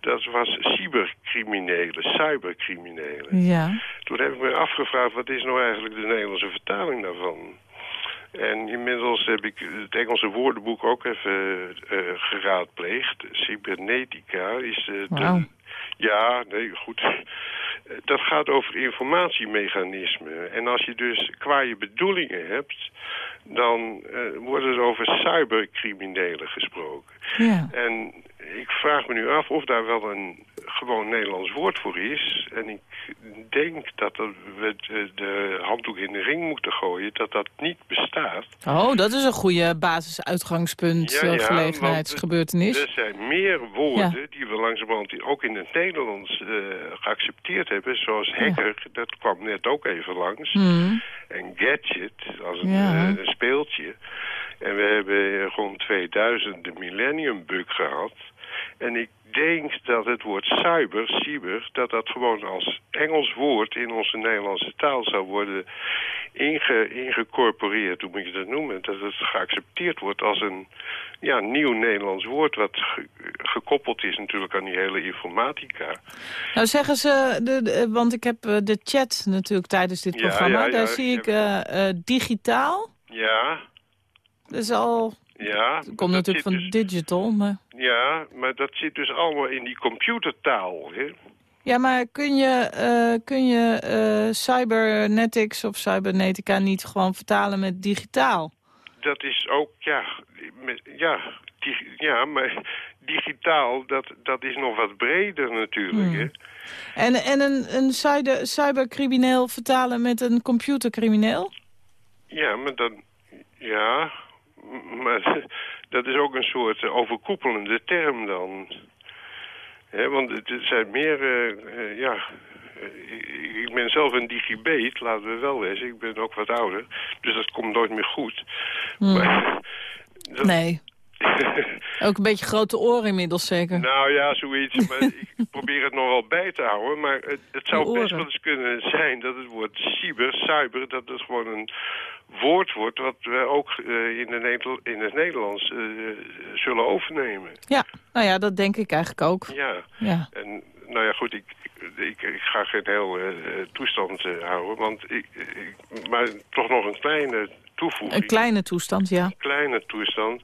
Speaker 11: dat was cybercriminelen, cybercriminelen.
Speaker 3: Ja.
Speaker 11: Toen heb ik me afgevraagd, wat is nou eigenlijk de Nederlandse vertaling daarvan? En inmiddels heb ik het Engelse woordenboek ook even eh, geraadpleegd. Cybernetica is... eh, de-. Ja, nee, goed. Dat gaat over informatiemechanismen. En als je dus kwaaie bedoelingen hebt... dan eh, wordt er over cybercriminelen gesproken.
Speaker 3: Ja.
Speaker 11: En ik vraag me nu af of daar wel een gewoon Nederlands woord voor is. En ik denk dat we de, handdoek in de ring moeten gooien... dat dat niet bestaat.
Speaker 3: Oh, dat is een goede basisuitgangspunt,
Speaker 11: Ja,
Speaker 3: eh,
Speaker 11: ja,
Speaker 3: gelegenheidsgebeurtenis.
Speaker 11: Er zijn meer woorden die we langzamerhand ook in het Nederlands eh, geaccepteerd hebben. Zoals hacker, dat kwam net ook even langs.
Speaker 3: Hmm.
Speaker 11: En gadget, als een, eh, een speeltje. En we hebben rond 2000 de millennium bug gehad. En ik denk dat het woord cyber, cyber, dat dat gewoon als Engels woord in onze Nederlandse taal zou worden inge, ingecorporeerd, hoe moet je dat noemen? Dat het geaccepteerd wordt als een ja, nieuw Nederlands woord, wat ge- gekoppeld is natuurlijk aan die hele informatica.
Speaker 3: Nou zeggen ze, de, de- want ik heb eh, de chat natuurlijk tijdens dit
Speaker 11: Ja,
Speaker 3: programma.
Speaker 11: ja, ja,
Speaker 3: Daar zie ik eh, eh, digitaal.
Speaker 11: Ja,
Speaker 3: Dat is al,
Speaker 11: ja.
Speaker 3: komt
Speaker 11: dat
Speaker 3: natuurlijk
Speaker 11: zit
Speaker 3: van digital. Maar...
Speaker 11: dus- ja, maar dat zit dus allemaal in die computertaal, hè?
Speaker 3: Ja, maar kun je, eh, kun je eh, cybernetics of cybernetica niet gewoon vertalen met digitaal?
Speaker 11: dat is ook, ja, met, ja, dig- ja, maar digitaal, dat, dat is nog wat breder natuurlijk.
Speaker 3: Hmm.
Speaker 11: Hè?
Speaker 3: En, en een, een cyber, cybercrimineel vertalen met een computercrimineel?
Speaker 11: Ja, maar dan, ja, maar dat is ook een soort eh, overkoepelende term dan. Hè, want het zijn meer, eh, eh, ja, ik- ben zelf een digibeet, laten we wel wezen. Ik ben ook wat ouder, dus dat komt nooit meer goed. Maar, dat-
Speaker 3: Nee. Ook een beetje grote oren inmiddels zeker.
Speaker 11: Nou ja, zoiets. Maar ik probeer het nog wel bij te houden. Maar het, het zou best wel eens kunnen zijn dat het woord cyber, cyber, dat het gewoon een woord wordt wat we ook eh, in, de in het Nederlands eh, zullen overnemen.
Speaker 3: Ja, nou ja, dat denk ik eigenlijk ook.
Speaker 11: Ja.
Speaker 3: Ja.
Speaker 11: En nou ja, goed, ik, ik, ik ga geen heel eh, toestand houden. Want ik, ik, maar toch nog een kleine toevoeging.
Speaker 3: Een kleine toestand, ja.
Speaker 11: kleine toestand.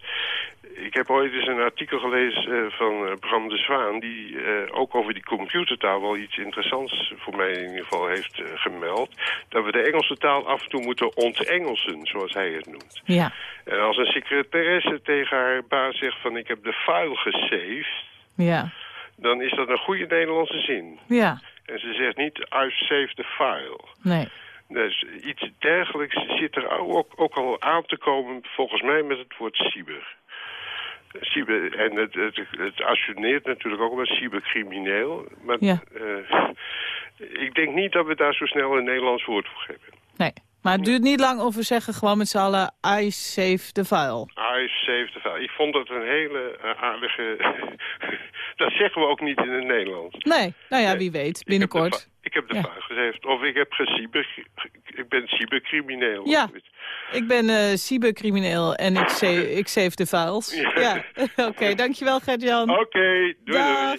Speaker 11: Ik heb ooit eens een artikel gelezen eh, van eh, Bram de Zwaan... die eh, ook over die computertaal wel iets interessants voor mij in ieder geval heeft gemeld. Dat we de Engelse taal af en toe moeten ontengelsen, zoals hij het noemt.
Speaker 3: Ja,
Speaker 11: En als een secretaresse tegen haar baas zegt van ik heb de file gesaved...
Speaker 3: ja,
Speaker 11: dan is dat een goede Nederlandse zin.
Speaker 3: ja.
Speaker 11: En ze zegt niet I've saved the file.
Speaker 3: Nee.
Speaker 11: Dus iets dergelijks zit er ook, ook al aan te komen, volgens mij, met het woord cyber. Cyber en het, het, het natuurlijk ook wel cybercrimineel. Maar
Speaker 3: Ja.
Speaker 11: eh, ik denk niet dat we daar zo snel een Nederlands woord voor hebben.
Speaker 3: Nee. Maar het duurt niet lang of we zeggen gewoon met z'n allen... I save the file.
Speaker 11: I saved the file. Ik vond dat een hele eh, aardige... dat zeggen we ook niet in het Nederlands.
Speaker 3: Nee, nou ja, wie weet,
Speaker 11: Ik heb de,
Speaker 3: binnenkort.
Speaker 11: ik heb de
Speaker 3: Ja.
Speaker 11: file gezegd. Of ik heb
Speaker 12: ik ben cybercrimineel.
Speaker 3: Ja, ik ben eh cybercrimineel en ik, save, ik save de files.
Speaker 12: Ja.
Speaker 3: Ja, oké, dankjewel Gert-Jan.
Speaker 12: Oké, doei doei.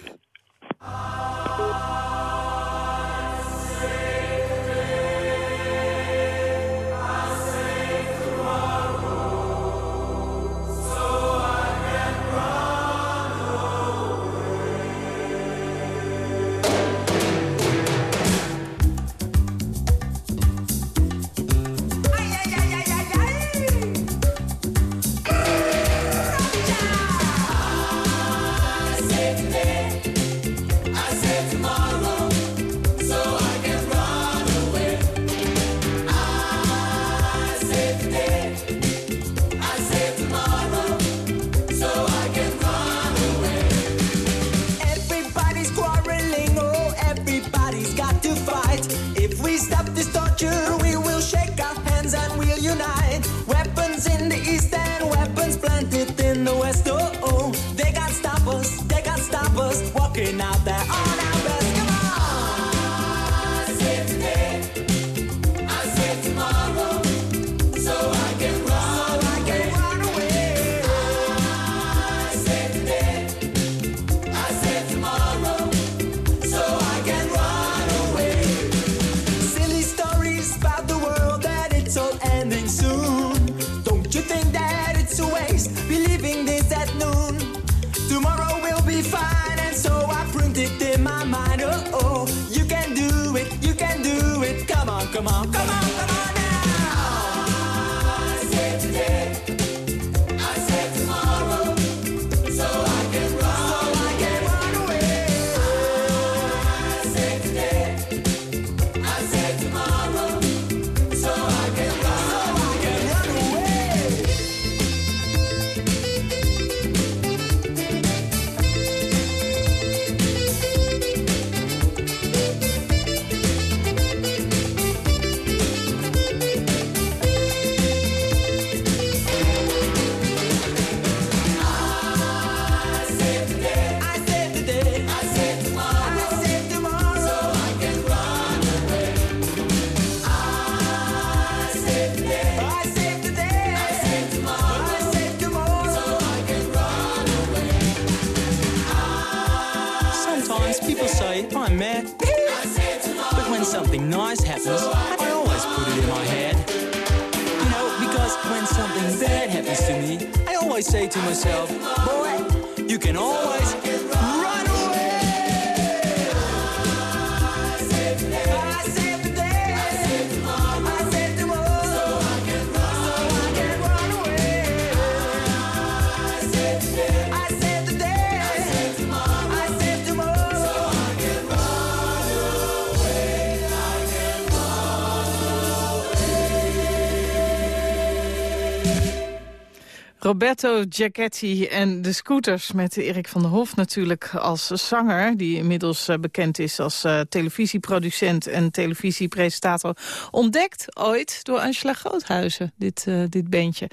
Speaker 3: Roberto Giacchetti en de Scooters met Erik van der Hof natuurlijk als zanger... die inmiddels eh, bekend is als eh, televisieproducent en televisiepresentator. Ontdekt ooit door Angela Groothuizen, dit, eh, dit bandje.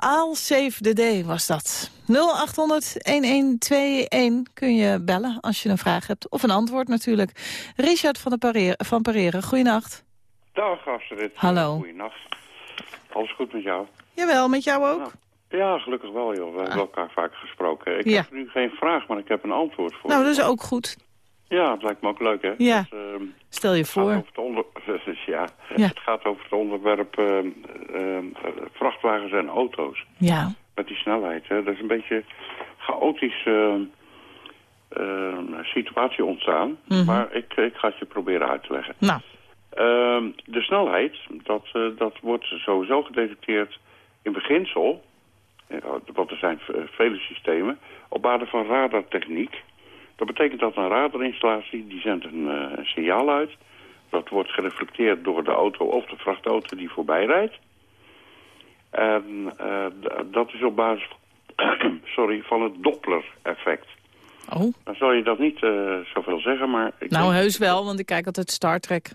Speaker 3: I'll Save the Day was dat. 0800-1121 kun je bellen als je een vraag hebt. Of een antwoord natuurlijk. Richard van, de Pareren, van Pareren, goeienacht.
Speaker 13: Dag Astrid.
Speaker 3: Hallo.
Speaker 13: Goeienacht. Alles goed met jou?
Speaker 3: Jawel, met jou ook?
Speaker 13: Ja, gelukkig wel joh. We hebben elkaar vaak gesproken. Ik
Speaker 3: Ja.
Speaker 13: heb nu geen vraag, maar ik heb een antwoord voor
Speaker 3: Nou, dat is ook goed.
Speaker 13: Ja, het lijkt me ook leuk hè.
Speaker 3: Ja.
Speaker 13: Het, ehm,
Speaker 3: Stel je voor.
Speaker 13: over het onder... dus ja,
Speaker 3: Ja.
Speaker 13: het gaat over het onderwerp ehm, ehm, eh, vrachtwagens en auto's.
Speaker 3: Ja.
Speaker 13: Met die snelheid. Hè. Dat is een beetje een chaotische situatie ontstaan.
Speaker 3: Mhm.
Speaker 13: Maar ik, ik ga het je proberen uit te leggen.
Speaker 3: Nou,
Speaker 13: de snelheid, dat, eh, dat wordt sowieso gedetecteerd in beginsel, want er zijn v- vele systemen, op basis van radartechniek. Dat betekent dat een radarinstallatie, die zendt een, eh, een signaal uit. Dat wordt gereflecteerd door de auto of de vrachtauto die voorbij rijdt. En eh, dat is op basis sorry, van het Doppler-effect.
Speaker 3: Oh.
Speaker 13: Dan zal je dat niet eh, zoveel zeggen, maar... Ik
Speaker 3: nou
Speaker 13: denk-
Speaker 3: heus wel, want ik kijk altijd Star Trek.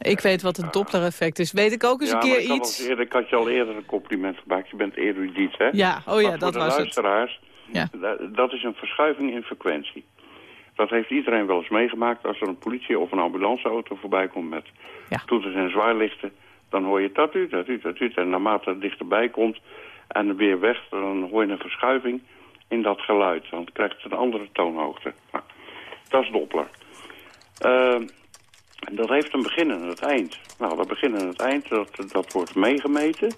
Speaker 3: Ik weet wat het Doppler-effect is. Weet ik ook eens
Speaker 13: ja,
Speaker 3: een keer
Speaker 13: ik
Speaker 3: iets?
Speaker 13: eerder, ik had je al eerder een compliment gemaakt. Je bent erudiet, hè?
Speaker 3: Ja, oh ja, dat
Speaker 13: de
Speaker 3: was het.
Speaker 13: luisteraars,
Speaker 3: Ja.
Speaker 13: da- dat is een verschuiving in frequentie. Dat heeft iedereen wel eens meegemaakt. Als er een politie- of een ambulanceauto voorbij komt met toeters en zwaailichten... dan hoor je dat u, dat u, dat u. En naarmate het dichterbij komt en weer weg... dan hoor je een verschuiving in dat geluid. Dan krijgt het een andere toonhoogte. Nou, dat is Doppler. Ehm, en dat heeft een begin en het eind. Nou, dat begin en het eind, dat, dat wordt meegemeten.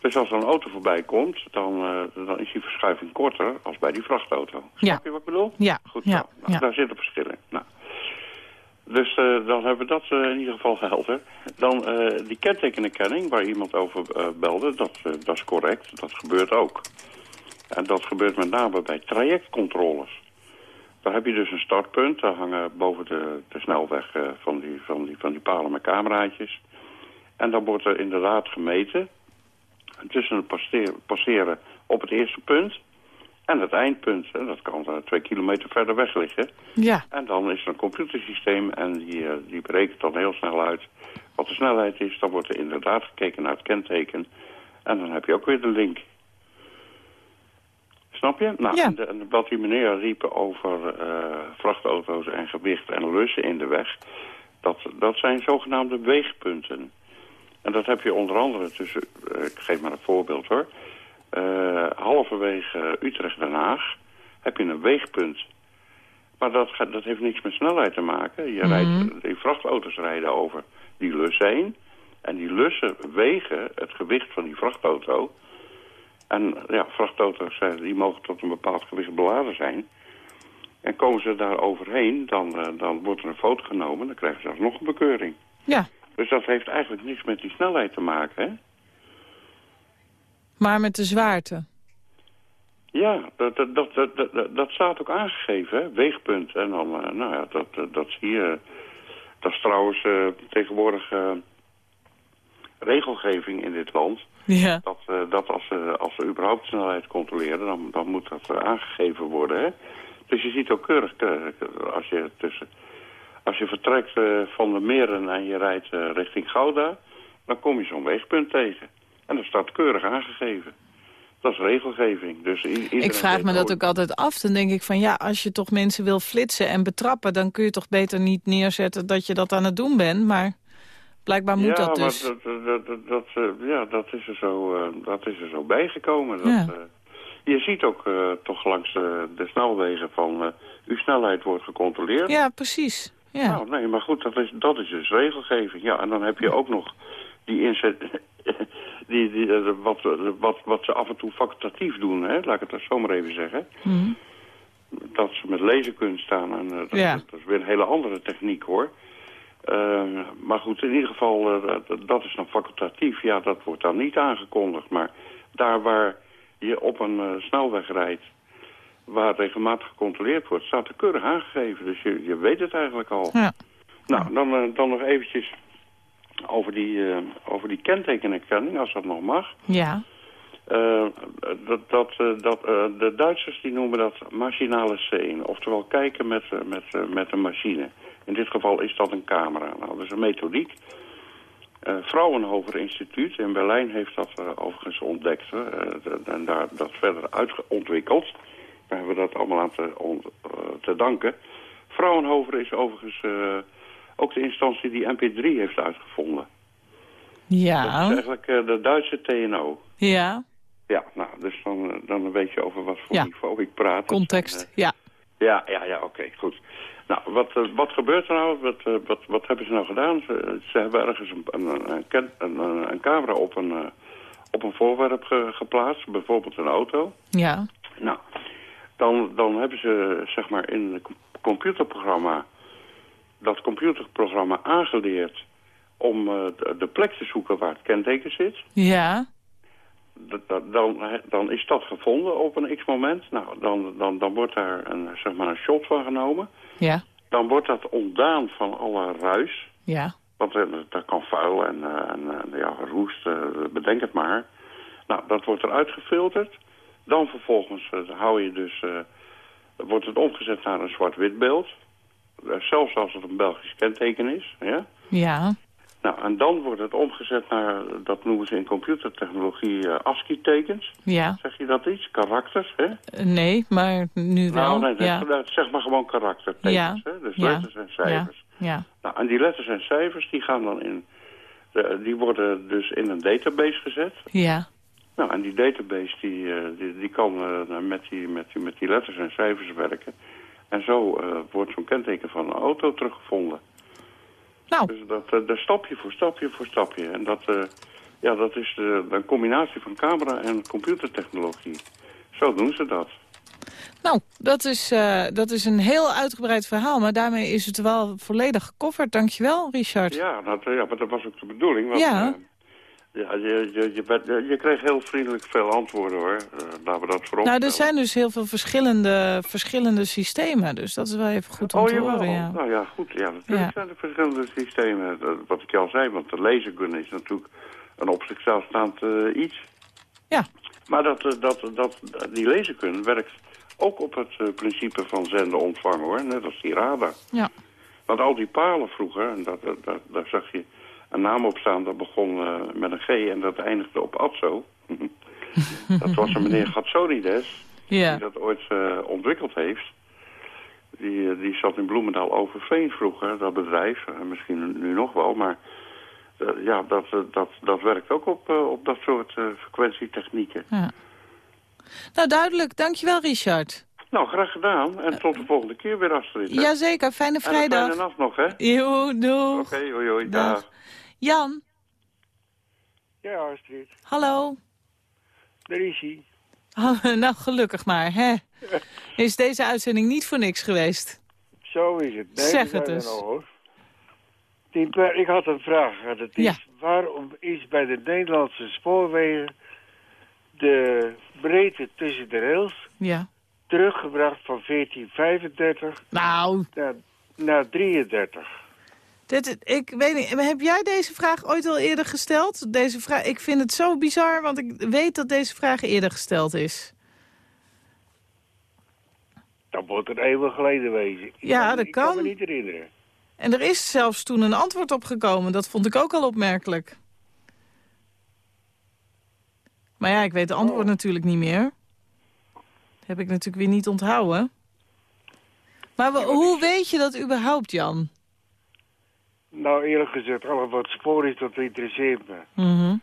Speaker 13: Dus als er een auto voorbij komt, dan, eh, dan is die verschuiving korter als bij die vrachtauto. Snap je wat ik bedoel?
Speaker 3: Ja.
Speaker 13: Goed
Speaker 3: ja.
Speaker 13: Nou, Daar zitten verschillen. Nou. Dus eh, dan hebben we dat eh, in ieder geval helder. Dan die kentekenherkenning waar iemand over belde, dat, dat is correct. Dat gebeurt ook. En dat gebeurt met name bij trajectcontroles. Daar heb je dus een startpunt. Daar hangen boven de, de snelweg eh, van, die, van, die, van die palen met cameraatjes. En dan wordt er inderdaad gemeten tussen het passeren op het eerste punt en het eindpunt. En dat kan eh, twee kilometer verder weg liggen.
Speaker 3: Ja.
Speaker 13: En dan is er een computersysteem en die, eh, die berekent dan heel snel uit wat de snelheid is. Dan wordt er inderdaad gekeken naar het kenteken. En dan heb je ook weer de link. Snap je? Nou,
Speaker 3: Ja.
Speaker 13: de- wat die meneer riep over eh, vrachtauto's en gewicht en lussen in de weg... Dat, dat zijn zogenaamde weegpunten. En dat heb je onder andere tussen... eh, ik geef maar een voorbeeld hoor. Eh, halverwege Utrecht-Den Haag heb je een weegpunt. Maar dat, gaat, dat heeft niks met snelheid te maken. Je
Speaker 3: Mhm.
Speaker 13: rijdt, die vrachtauto's rijden over die lussen heen. En die lussen wegen het gewicht van die vrachtauto. En ja, vrachtauto's eh, die mogen tot een bepaald gewicht beladen zijn. En komen ze daar overheen, dan, eh, dan wordt er een foto genomen. Dan krijgen ze alsnog een bekeuring.
Speaker 3: Ja.
Speaker 13: Dus dat heeft eigenlijk niks met die snelheid te maken, hè?
Speaker 3: Maar met de zwaarte.
Speaker 13: Ja, dat, dat, dat, dat, staat ook aangegeven, hè? weegpunt. En dan, eh, nou ja, dat, dat, zie je. Dat is trouwens tegenwoordig regelgeving in dit land.
Speaker 3: Ja.
Speaker 13: Dat, eh, dat als, ze, als ze überhaupt snelheid controleren, dan, dan moet dat eh, aangegeven worden. Hè? Dus je ziet ook keurig, eh, als je, tussen, als je vertrekt eh, van de meren en je rijdt eh, richting Gouda, dan kom je zo'n weegpunt tegen. En dat staat keurig aangegeven. Dat is regelgeving. Dus
Speaker 3: Ik vraag me dat ook altijd af. Dan denk ik van ja, als je toch mensen wil flitsen en betrappen... dan kun je toch beter niet neerzetten dat je dat aan het doen bent. Maar blijkbaar moet
Speaker 13: ja,
Speaker 3: dat dus.
Speaker 13: maar dat, dat, dat, dat, eh, ja, dat, is er zo, eh, dat is er zo bijgekomen. Dat,
Speaker 3: Ja.
Speaker 13: eh, je ziet ook toch langs de, de snelwegen van... uw snelheid wordt gecontroleerd.
Speaker 3: Ja, precies. Ja.
Speaker 13: Nou, nee, maar goed, dat is, dat is dus regelgeving. Ja, en dan heb je ook nog die inzet... Die, die, wat, wat, wat ze af en toe facultatief doen, hè? laat ik het zo maar even zeggen.
Speaker 3: Mhm.
Speaker 13: Dat ze met laserkunst staan. En, dat,
Speaker 3: Ja.
Speaker 13: dat is weer een hele andere techniek, hoor. Eh, maar goed, in ieder geval, eh, dat, is dan facultatief. Ja, dat wordt dan niet aangekondigd. Maar daar waar je op een eh, snelweg rijdt... waar regelmatig gecontroleerd wordt, staat er keurig aangegeven. Dus je, je weet het eigenlijk al.
Speaker 3: Ja.
Speaker 13: Nou, dan, eh, dan nog eventjes over die, over die kentekenherkenning, als dat nog mag.
Speaker 3: Ja.
Speaker 13: Dat, dat, dat, de Duitsers die noemen dat machinale scene. Oftewel kijken met, met, met een machine. In dit geval is dat een camera. Nou, dat is een methodiek. Eh Fraunhofer Instituut in Berlijn heeft dat eh, overigens ontdekt. eh, en daar dat verder uitgeontwikkeld. Daar hebben we dat allemaal aan te, on- te danken. Fraunhofer is overigens ook de instantie die MP3 heeft uitgevonden. Dat is
Speaker 3: Ja.
Speaker 13: eigenlijk de Duitse TNO.
Speaker 3: Ja.
Speaker 13: Ja, nou, dus dan, dan weet je over wat voor
Speaker 3: Ja.
Speaker 13: niveau ik praat.
Speaker 3: Context. Ja.
Speaker 13: Ja, ja, ja, oké, goed. Nou, wat, eh, wat gebeurt er nou? Wat, eh, wat, wat hebben ze nou gedaan? Ze, ze hebben ergens een, een, een, een, camera op een, eh, op een voorwerp ge- geplaatst, bijvoorbeeld een auto.
Speaker 3: Ja.
Speaker 13: Nou, dan, dan hebben ze zeg maar in een com- computerprogramma, dat computerprogramma aangeleerd om de, de plek te zoeken waar het kenteken zit.
Speaker 3: Ja.
Speaker 13: Dat- dat- dan, dan is dat gevonden op een x-moment. Nou, dan, dan, dan wordt daar een, zeg maar een shot van genomen.
Speaker 3: Ja.
Speaker 13: Dan wordt dat ontdaan van alle ruis.
Speaker 3: Ja.
Speaker 13: Want eh, daar kan vuil en, eh, en eh, ja, roest, bedenk het maar. Nou, dat wordt eruit gefilterd. Dan vervolgens hou je dus, wordt het omgezet naar een zwart-wit beeld. Zelfs als het een Belgisch kenteken is. Ja?
Speaker 3: Ja.
Speaker 13: Nou, en dan wordt het omgezet naar, dat noemen ze in computertechnologie, eh, ASCII-tekens.
Speaker 3: Ja.
Speaker 13: Zeg je dat iets? Karakters, hè?
Speaker 3: Eh, Nee, maar nu wel.
Speaker 13: Nou, nee,
Speaker 3: ja.
Speaker 13: dat- zeg maar gewoon karaktertekens,
Speaker 3: Ja.
Speaker 13: hè? Dus
Speaker 3: Ja.
Speaker 13: letters en cijfers.
Speaker 3: Ja.
Speaker 13: Nou, en die letters en cijfers, die gaan dan in, de- die worden dus in een database gezet.
Speaker 3: Ja.
Speaker 13: Nou, en die database, die, eh, die, die kan met, die, met, die, met die letters en cijfers werken. En zo wordt zo'n kenteken van een auto teruggevonden.
Speaker 3: Nou.
Speaker 13: Dus dat, eh, dat stapje voor stapje voor stapje. En dat, eh, ja, dat is de, een combinatie van camera en computertechnologie. Zo doen ze dat.
Speaker 3: Nou, dat is, eh, dat is een heel uitgebreid verhaal, maar daarmee is het wel volledig gecoverd. Dankjewel, Richard.
Speaker 13: Ja, dat, ja maar dat was ook de bedoeling. Want,
Speaker 3: Ja.
Speaker 13: Eh, ja, je, je, je, bent- je, kreeg heel vriendelijk veel antwoorden hoor. Eh, laten we dat voorop
Speaker 3: Nou, er zijn dus heel veel verschillende, verschillende systemen, dus dat is wel even goed om
Speaker 13: Oh,
Speaker 3: te horen. Ja.
Speaker 13: Nou ja, goed. Ja, natuurlijk
Speaker 3: Ja.
Speaker 13: zijn er verschillende systemen. Dat- Wat ik al zei, want de lasergun is natuurlijk een op zichzelf staand eh, iets.
Speaker 3: Ja.
Speaker 13: Maar dat, eh, dat, dat, die lasergun werkt ook op het eh, principe van zenden ontvangen hoor. Net als die radar.
Speaker 3: Ja.
Speaker 13: Want al die palen vroeger, en dat, dat, dat- daar zag je een naam op staan. Dat begon eh, met een G en dat eindigde op Atso. dat was een meneer Gatsonides
Speaker 3: Ja.
Speaker 13: die dat ooit eh, ontwikkeld heeft. Die, eh, die zat in Bloemendaal Overveen vroeger, dat bedrijf. Misschien nu nog wel, maar ja, dat, dat, dat werkt ook op, op dat soort frequentietechnieken.
Speaker 3: Ja. Nou, duidelijk. Dankjewel, Richard.
Speaker 13: Nou, graag gedaan. En tot de volgende keer weer, Astrid. hè?
Speaker 3: Jazeker, fijne
Speaker 13: En
Speaker 3: vrijdag.
Speaker 13: fijne nacht nog, hè?
Speaker 3: Jo, doeg.
Speaker 13: Oké, hoi, hoi.
Speaker 3: Dag.
Speaker 13: Dag.
Speaker 3: Jan,
Speaker 14: Ja, Astrid.
Speaker 3: hallo.
Speaker 14: Daar is hij.
Speaker 3: Oh, nou, gelukkig maar, hè. Is deze uitzending niet voor niks geweest?
Speaker 14: Zo is het. Nee,
Speaker 3: Zeg het eens.
Speaker 14: per- Ik had een vraag. Dat is,
Speaker 3: Ja.
Speaker 14: Waarom is bij de Nederlandse spoorwegen de breedte tussen de rails
Speaker 3: Ja.
Speaker 14: teruggebracht van 1435
Speaker 3: Nou,
Speaker 14: naar, naar 33?
Speaker 3: Dit, ik weet niet, heb jij deze vraag ooit al eerder gesteld? Deze vraag, ik vind het zo bizar, want ik weet dat deze vraag eerder gesteld is.
Speaker 14: Dat moet er eeuwen geleden wezen. Ik
Speaker 3: Ja, dat
Speaker 14: ik kan
Speaker 3: kan.
Speaker 14: me niet herinneren.
Speaker 3: En er is zelfs toen een antwoord op gekomen. Dat vond ik ook al opmerkelijk. Maar ja, ik weet de antwoord
Speaker 14: Oh.
Speaker 3: natuurlijk niet meer. Dat heb ik natuurlijk weer niet onthouden. Maar hoe weet je dat überhaupt, Jan?
Speaker 14: Nou, eerlijk gezegd, alles wat spoor is, dat interesseert me.
Speaker 3: Mhm.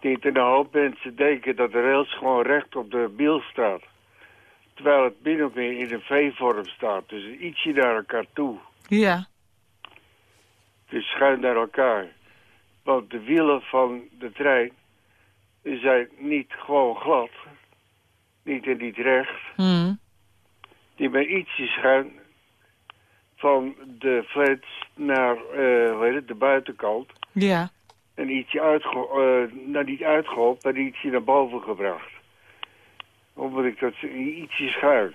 Speaker 14: Niet een hoop mensen denken dat de rails gewoon recht op de biel staat. Terwijl het min of meer in een V-vorm staat. Dus ietsje naar elkaar toe.
Speaker 3: Ja.
Speaker 14: Dus schuin naar elkaar. Want de wielen van de trein zijn niet gewoon glad. Niet en niet recht.
Speaker 3: Mhm.
Speaker 14: Die zijn ietsje schuin van de flats naar eh, hoe heet het, de buitenkant.
Speaker 3: Ja.
Speaker 14: En ietsje uitge eh, nou, niet uitgeholpen, maar ietsje naar boven gebracht. Omdat ik dat ietsje schuin.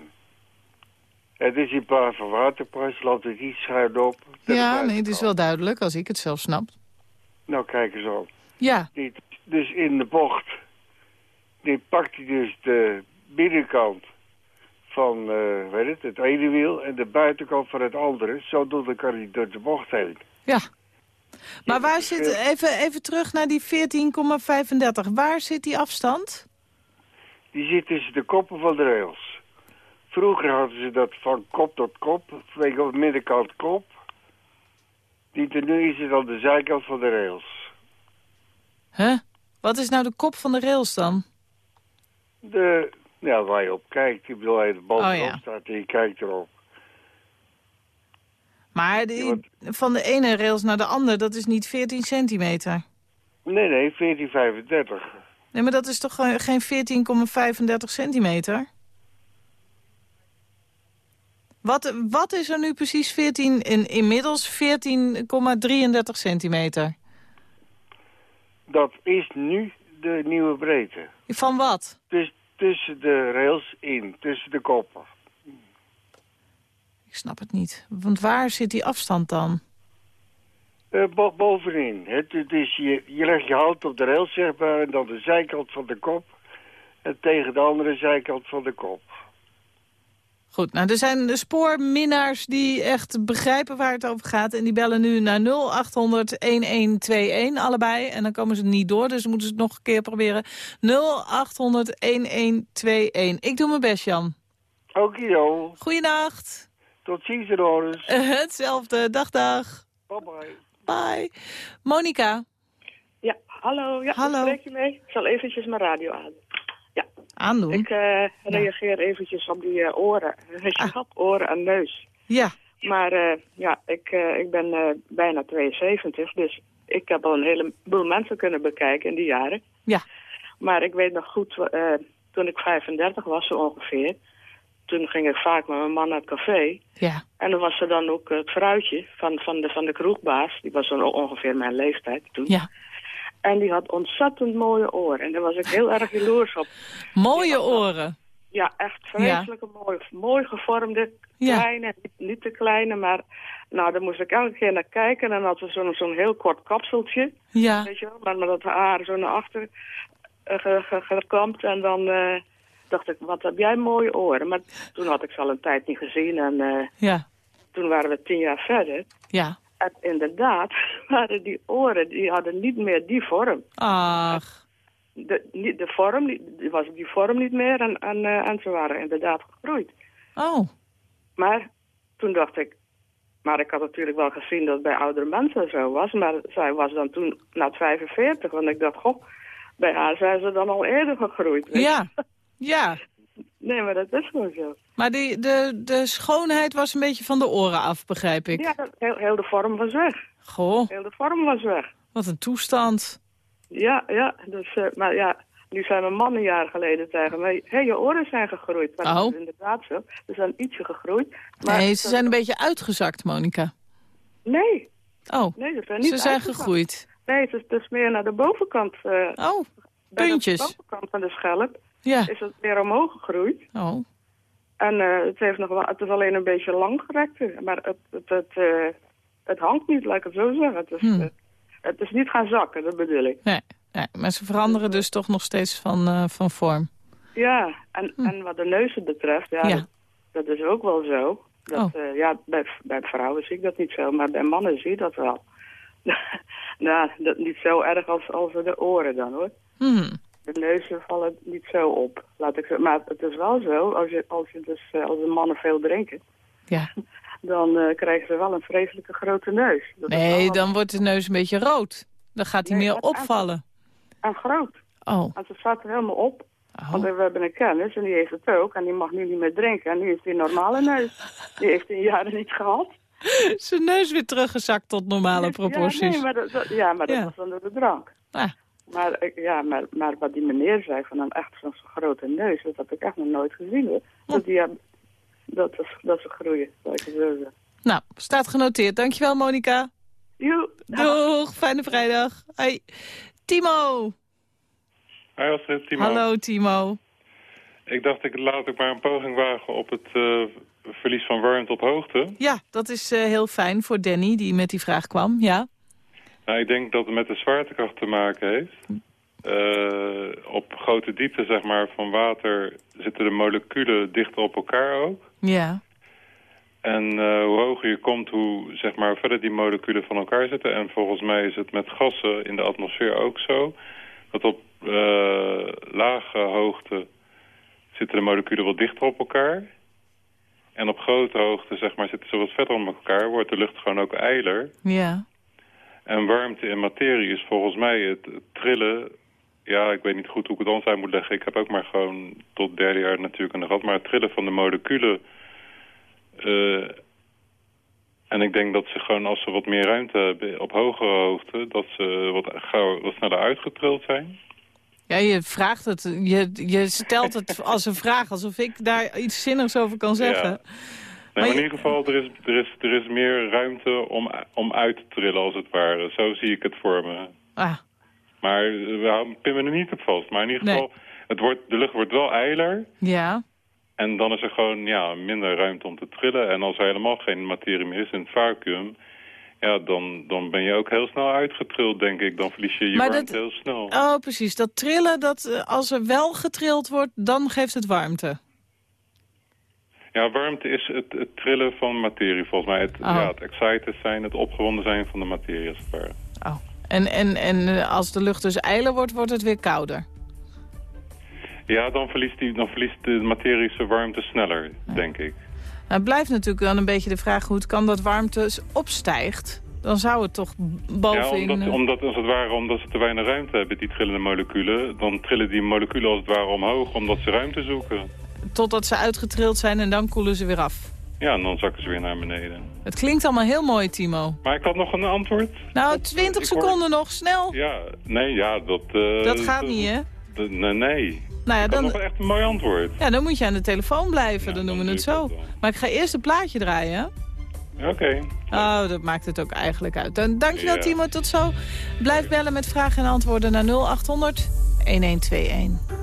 Speaker 14: Het is in plaats van waterpas, loopt het iets schuin op.
Speaker 3: Ja, nee, het is wel duidelijk als ik het zelf snap.
Speaker 14: Nou, kijk eens op.
Speaker 3: Ja.
Speaker 14: Die, dus in de bocht, die pakt hij dus de binnenkant van eh, weet het, het ene wiel en de buitenkant van het andere. Zodoende kan hij door de bocht heen.
Speaker 3: Ja. Maar waar zit, even, even terug naar die 14,35. Waar zit die afstand?
Speaker 14: Die zit tussen de koppen van de rails. Vroeger hadden ze dat van kop tot kop, vanwege de middenkant kop. Die nu is het aan de zijkant van de rails.
Speaker 3: Huh? Wat is nou de kop van de rails dan?
Speaker 14: De, ja, waar je op kijkt, ik bedoel, hij er bovenop
Speaker 3: Oh, ja.
Speaker 14: staat en je kijkt erop.
Speaker 3: Maar die, van de ene rails naar de andere, dat is niet 14 centimeter.
Speaker 14: Nee, nee, 1435.
Speaker 3: Nee, maar dat is toch geen 14,35 centimeter? Wat, wat is er nu precies 14, in, inmiddels 14,33 centimeter?
Speaker 14: Dat is nu de nieuwe breedte.
Speaker 3: Van wat?
Speaker 14: Dus tussen de rails in, tussen de koppen.
Speaker 3: Ik snap het niet. Want waar zit die afstand dan?
Speaker 14: Eh, bo- bovenin. Het, het is je, je legt je hand op de rails, zeg maar, en dan de zijkant van de kop. En tegen de andere zijkant van de kop.
Speaker 3: Goed, nou, er zijn de spoorminnaars die echt begrijpen waar het over gaat. En die bellen nu naar 0800-1121, allebei. En dan komen ze niet door, dus moeten ze het nog een keer proberen. 0800-1121. Ik doe mijn best, Jan.
Speaker 14: Okido.
Speaker 3: Goeienacht.
Speaker 14: Tot ziens, Doris.
Speaker 3: Hetzelfde. Dag, dag.
Speaker 14: Bye bye.
Speaker 3: Bye. Monika.
Speaker 15: Ja, hallo. Ja,
Speaker 3: Hallo.
Speaker 15: spreek je mee? Ik zal eventjes mijn radio aan.
Speaker 3: Aandoen.
Speaker 15: Ik eh, reageer eventjes op die eh, oren. Je had oren en neus.
Speaker 3: Ja.
Speaker 15: Maar eh, ja, ik, ik ben bijna 72, dus ik heb al een heleboel mensen kunnen bekijken in die jaren.
Speaker 3: Ja.
Speaker 15: Maar ik weet nog goed, toen ik 35 was zo ongeveer, toen ging ik vaak met mijn man naar het café.
Speaker 3: Ja.
Speaker 15: En dan was er dan ook het vrouwtje van, van, de, van de kroegbaas, die was ongeveer mijn leeftijd toen.
Speaker 3: Ja.
Speaker 15: En die had ontzettend mooie oren. En daar was ik heel erg jaloers op.
Speaker 3: Mooie oren.
Speaker 15: Ja, echt vreselijke mooi. Mooi gevormde,
Speaker 3: Ja.
Speaker 15: kleine, niet, niet te kleine, maar... Nou, daar moest ik elke keer naar kijken. En dan had ze zo'n zo'n heel kort kapseltje.
Speaker 3: Ja.
Speaker 15: Weet je wel, maar met dat haar zo naar achter eh, ge- ge- gekamd. En dan eh, dacht ik, wat heb jij mooie oren. Maar toen had ik ze al een tijd niet gezien. En eh,
Speaker 3: Ja.
Speaker 15: toen waren we tien jaar verder.
Speaker 3: Ja.
Speaker 15: En inderdaad waren die oren, die hadden niet meer die vorm.
Speaker 3: Ach.
Speaker 15: De, niet, de vorm, was die vorm niet meer en, en, eh, en ze waren inderdaad gegroeid.
Speaker 3: Oh.
Speaker 15: Maar toen dacht ik, maar ik had natuurlijk wel gezien dat het bij oudere mensen zo was, maar zij was dan toen na 45, want ik dacht, goh, bij haar zijn ze dan al eerder gegroeid.
Speaker 3: Ja. Ja.
Speaker 15: Nee, maar dat is gewoon zo.
Speaker 3: Maar die, de, de schoonheid was een beetje van de oren af, begrijp ik.
Speaker 15: Ja, dat- heel, heel de vorm was weg.
Speaker 3: Goh,
Speaker 15: Heel de vorm was weg.
Speaker 3: wat een toestand.
Speaker 15: Ja, ja, dus, eh, maar ja, nu zei mijn man een jaar geleden tegen mij, hé, je oren zijn gegroeid. Maar dat
Speaker 3: Oh.
Speaker 15: is inderdaad zo. Ze zijn ietsje gegroeid. Maar
Speaker 3: Nee, ze zijn een beetje uitgezakt, Monika.
Speaker 15: Nee,
Speaker 3: Oh,
Speaker 15: nee, ze zijn niet
Speaker 3: ze zijn
Speaker 15: uitgezakt.
Speaker 3: gegroeid.
Speaker 15: Nee, het is dus meer naar de bovenkant. eh,
Speaker 3: Oh, puntjes.
Speaker 15: de bovenkant van de schelp
Speaker 3: Ja.
Speaker 15: is het weer omhoog gegroeid.
Speaker 3: Oh,
Speaker 15: En eh, het, heeft nog wel, het is alleen een beetje langgerekter. Maar het, het, het, eh, het hangt niet, laat ik het zo zeggen. Het is,
Speaker 3: Hmm.
Speaker 15: eh, het is niet gaan zakken, dat bedoel ik.
Speaker 3: nee. nee. Maar ze veranderen dus toch nog steeds van, van vorm.
Speaker 15: Ja, en, en wat de neuzen betreft, ja,
Speaker 3: Ja.
Speaker 15: Dat, dat is ook wel zo. Dat,
Speaker 3: Oh.
Speaker 15: ja, bij, bij vrouwen zie ik dat niet zo, maar bij mannen zie je dat wel. nou, dat niet zo erg als, als de oren dan, hoor.
Speaker 3: Hmm.
Speaker 15: De neuzen vallen niet zo op, laat ik zeggen. Maar het is wel zo, als, je, als, je dus, eh, als de mannen veel drinken,
Speaker 3: Ja.
Speaker 15: dan eh, krijgen ze wel een vreselijke grote neus. Dat
Speaker 3: Nee,
Speaker 15: wel-
Speaker 3: dan wordt de neus een beetje rood. Dan gaat hij
Speaker 15: Nee,
Speaker 3: meer opvallen.
Speaker 15: En groot.
Speaker 3: Oh,
Speaker 15: Want ze staat er helemaal op. Want we hebben een kennis en die heeft het ook. En die mag nu niet meer drinken. En nu heeft hij een normale neus. Die heeft hij in jaren niet gehad.
Speaker 3: zijn neus weer teruggezakt tot normale proporties.
Speaker 15: Ja, nee, maar dat, dat- ja, maar dat
Speaker 3: Ja.
Speaker 15: was dan door de drank.
Speaker 3: Ah.
Speaker 15: Maar, ja, maar, maar wat die meneer zei van een echt zo'n grote neus, dat heb ik echt nog nooit gezien. Hoor. Dat, die, ja, dat, is, dat ze groeien, zou ik het zo zeggen.
Speaker 3: Nou, staat genoteerd. Dankjewel, Monika.
Speaker 15: Joe.
Speaker 3: Doeg, fijne vrijdag. Hoi. Timo.
Speaker 16: Hi Astrid, Timo.
Speaker 3: Hallo, Timo.
Speaker 16: Ik dacht ik laat ik maar een poging wagen op het eh, verlies van warmte op hoogte.
Speaker 3: Ja, dat is eh, heel fijn voor Danny, die met die vraag kwam. Ja.
Speaker 16: Nou, ik denk dat het met de zwaartekracht te maken heeft. Eh, op grote diepte zeg maar, van water zitten de moleculen dichter op elkaar ook.
Speaker 3: Ja.
Speaker 16: En eh, hoe hoger je komt, hoe zeg maar, verder die moleculen van elkaar zitten. En volgens mij is het met gassen in de atmosfeer ook zo. Dat op eh, lage hoogte zitten de moleculen wat dichter op elkaar. En op grote hoogte zeg maar, zitten ze wat verder op elkaar. Wordt de lucht gewoon ook ijler.
Speaker 3: Ja.
Speaker 16: En warmte en materie is volgens mij het, trillen... Ja, ik weet niet goed hoe ik het ons uit moet leggen. Ik heb ook maar gewoon tot derde jaar natuurlijk aan de gehad. Maar het trillen van de moleculen... eh, en ik denk dat ze gewoon, als ze wat meer ruimte hebben op hogere hoogte... dat ze wat, gauw, wat sneller uitgetrild zijn.
Speaker 3: Ja, je vraagt het. Je, je stelt het als een vraag, alsof ik daar iets zinnigs over kan zeggen.
Speaker 16: Ja. Nee, maar in ieder geval, er is, er is, er is meer ruimte om, om uit te trillen, als het ware. Zo zie ik het voor me.
Speaker 3: Ah.
Speaker 16: Maar eh, we pinnen er niet op vast. Maar in ieder
Speaker 3: Nee.
Speaker 16: geval, het wordt, de lucht wordt wel eiler.
Speaker 3: Ja.
Speaker 16: En dan is er gewoon ja, minder ruimte om te trillen. En als er helemaal geen materie meer is in het vacuüm... Ja, dan, dan ben je ook heel snel uitgetrild, denk ik. Dan verlies je je
Speaker 3: Maar
Speaker 16: warmte
Speaker 3: dat-
Speaker 16: heel snel.
Speaker 3: Oh, precies. Dat trillen, dat, eh, als er wel getrild wordt, dan geeft het warmte.
Speaker 16: Ja, warmte is het, het trillen van materie volgens mij. Het,
Speaker 3: Oh.
Speaker 16: ja, het excited zijn, het opgewonden zijn van de materie als het ware.
Speaker 3: Oh. En, en, en eh, als de lucht dus ijler wordt, wordt het weer kouder.
Speaker 16: Ja, dan verliest, die, dan verliest de materie warmte sneller, denk ik.
Speaker 3: Nou, het blijft natuurlijk dan een beetje de vraag hoe het kan dat warmte opstijgt. Dan zou het toch b-
Speaker 16: Ja, omdat,
Speaker 3: eh,
Speaker 16: omdat, als het ware, omdat ze te weinig ruimte hebben, die trillende moleculen, dan trillen die moleculen als het ware omhoog, omdat ze ruimte zoeken.
Speaker 3: Totdat ze uitgetrild zijn en dan koelen ze weer af.
Speaker 16: Ja, en dan zakken ze weer naar beneden.
Speaker 3: Het klinkt allemaal heel mooi, Timo.
Speaker 16: Maar ik had nog een antwoord.
Speaker 3: Nou, 20
Speaker 16: ik hoor-
Speaker 3: seconden nog, snel.
Speaker 16: Ja, nee, ja, dat... eh,
Speaker 3: Dat gaat niet, hè?
Speaker 16: nee, nee.
Speaker 3: Nou ja, dan,
Speaker 16: nog echt een mooi antwoord.
Speaker 3: ja, dan moet je aan de telefoon blijven, dan noemen we het zo. Maar ik ga eerst een plaatje draaien?
Speaker 16: Oké.
Speaker 3: Oh, dat maakt het ook eigenlijk uit. Dan, dankjewel,
Speaker 16: Ja.
Speaker 3: Timo. Tot zo. Blijf bellen met vragen en antwoorden naar 0800 1121.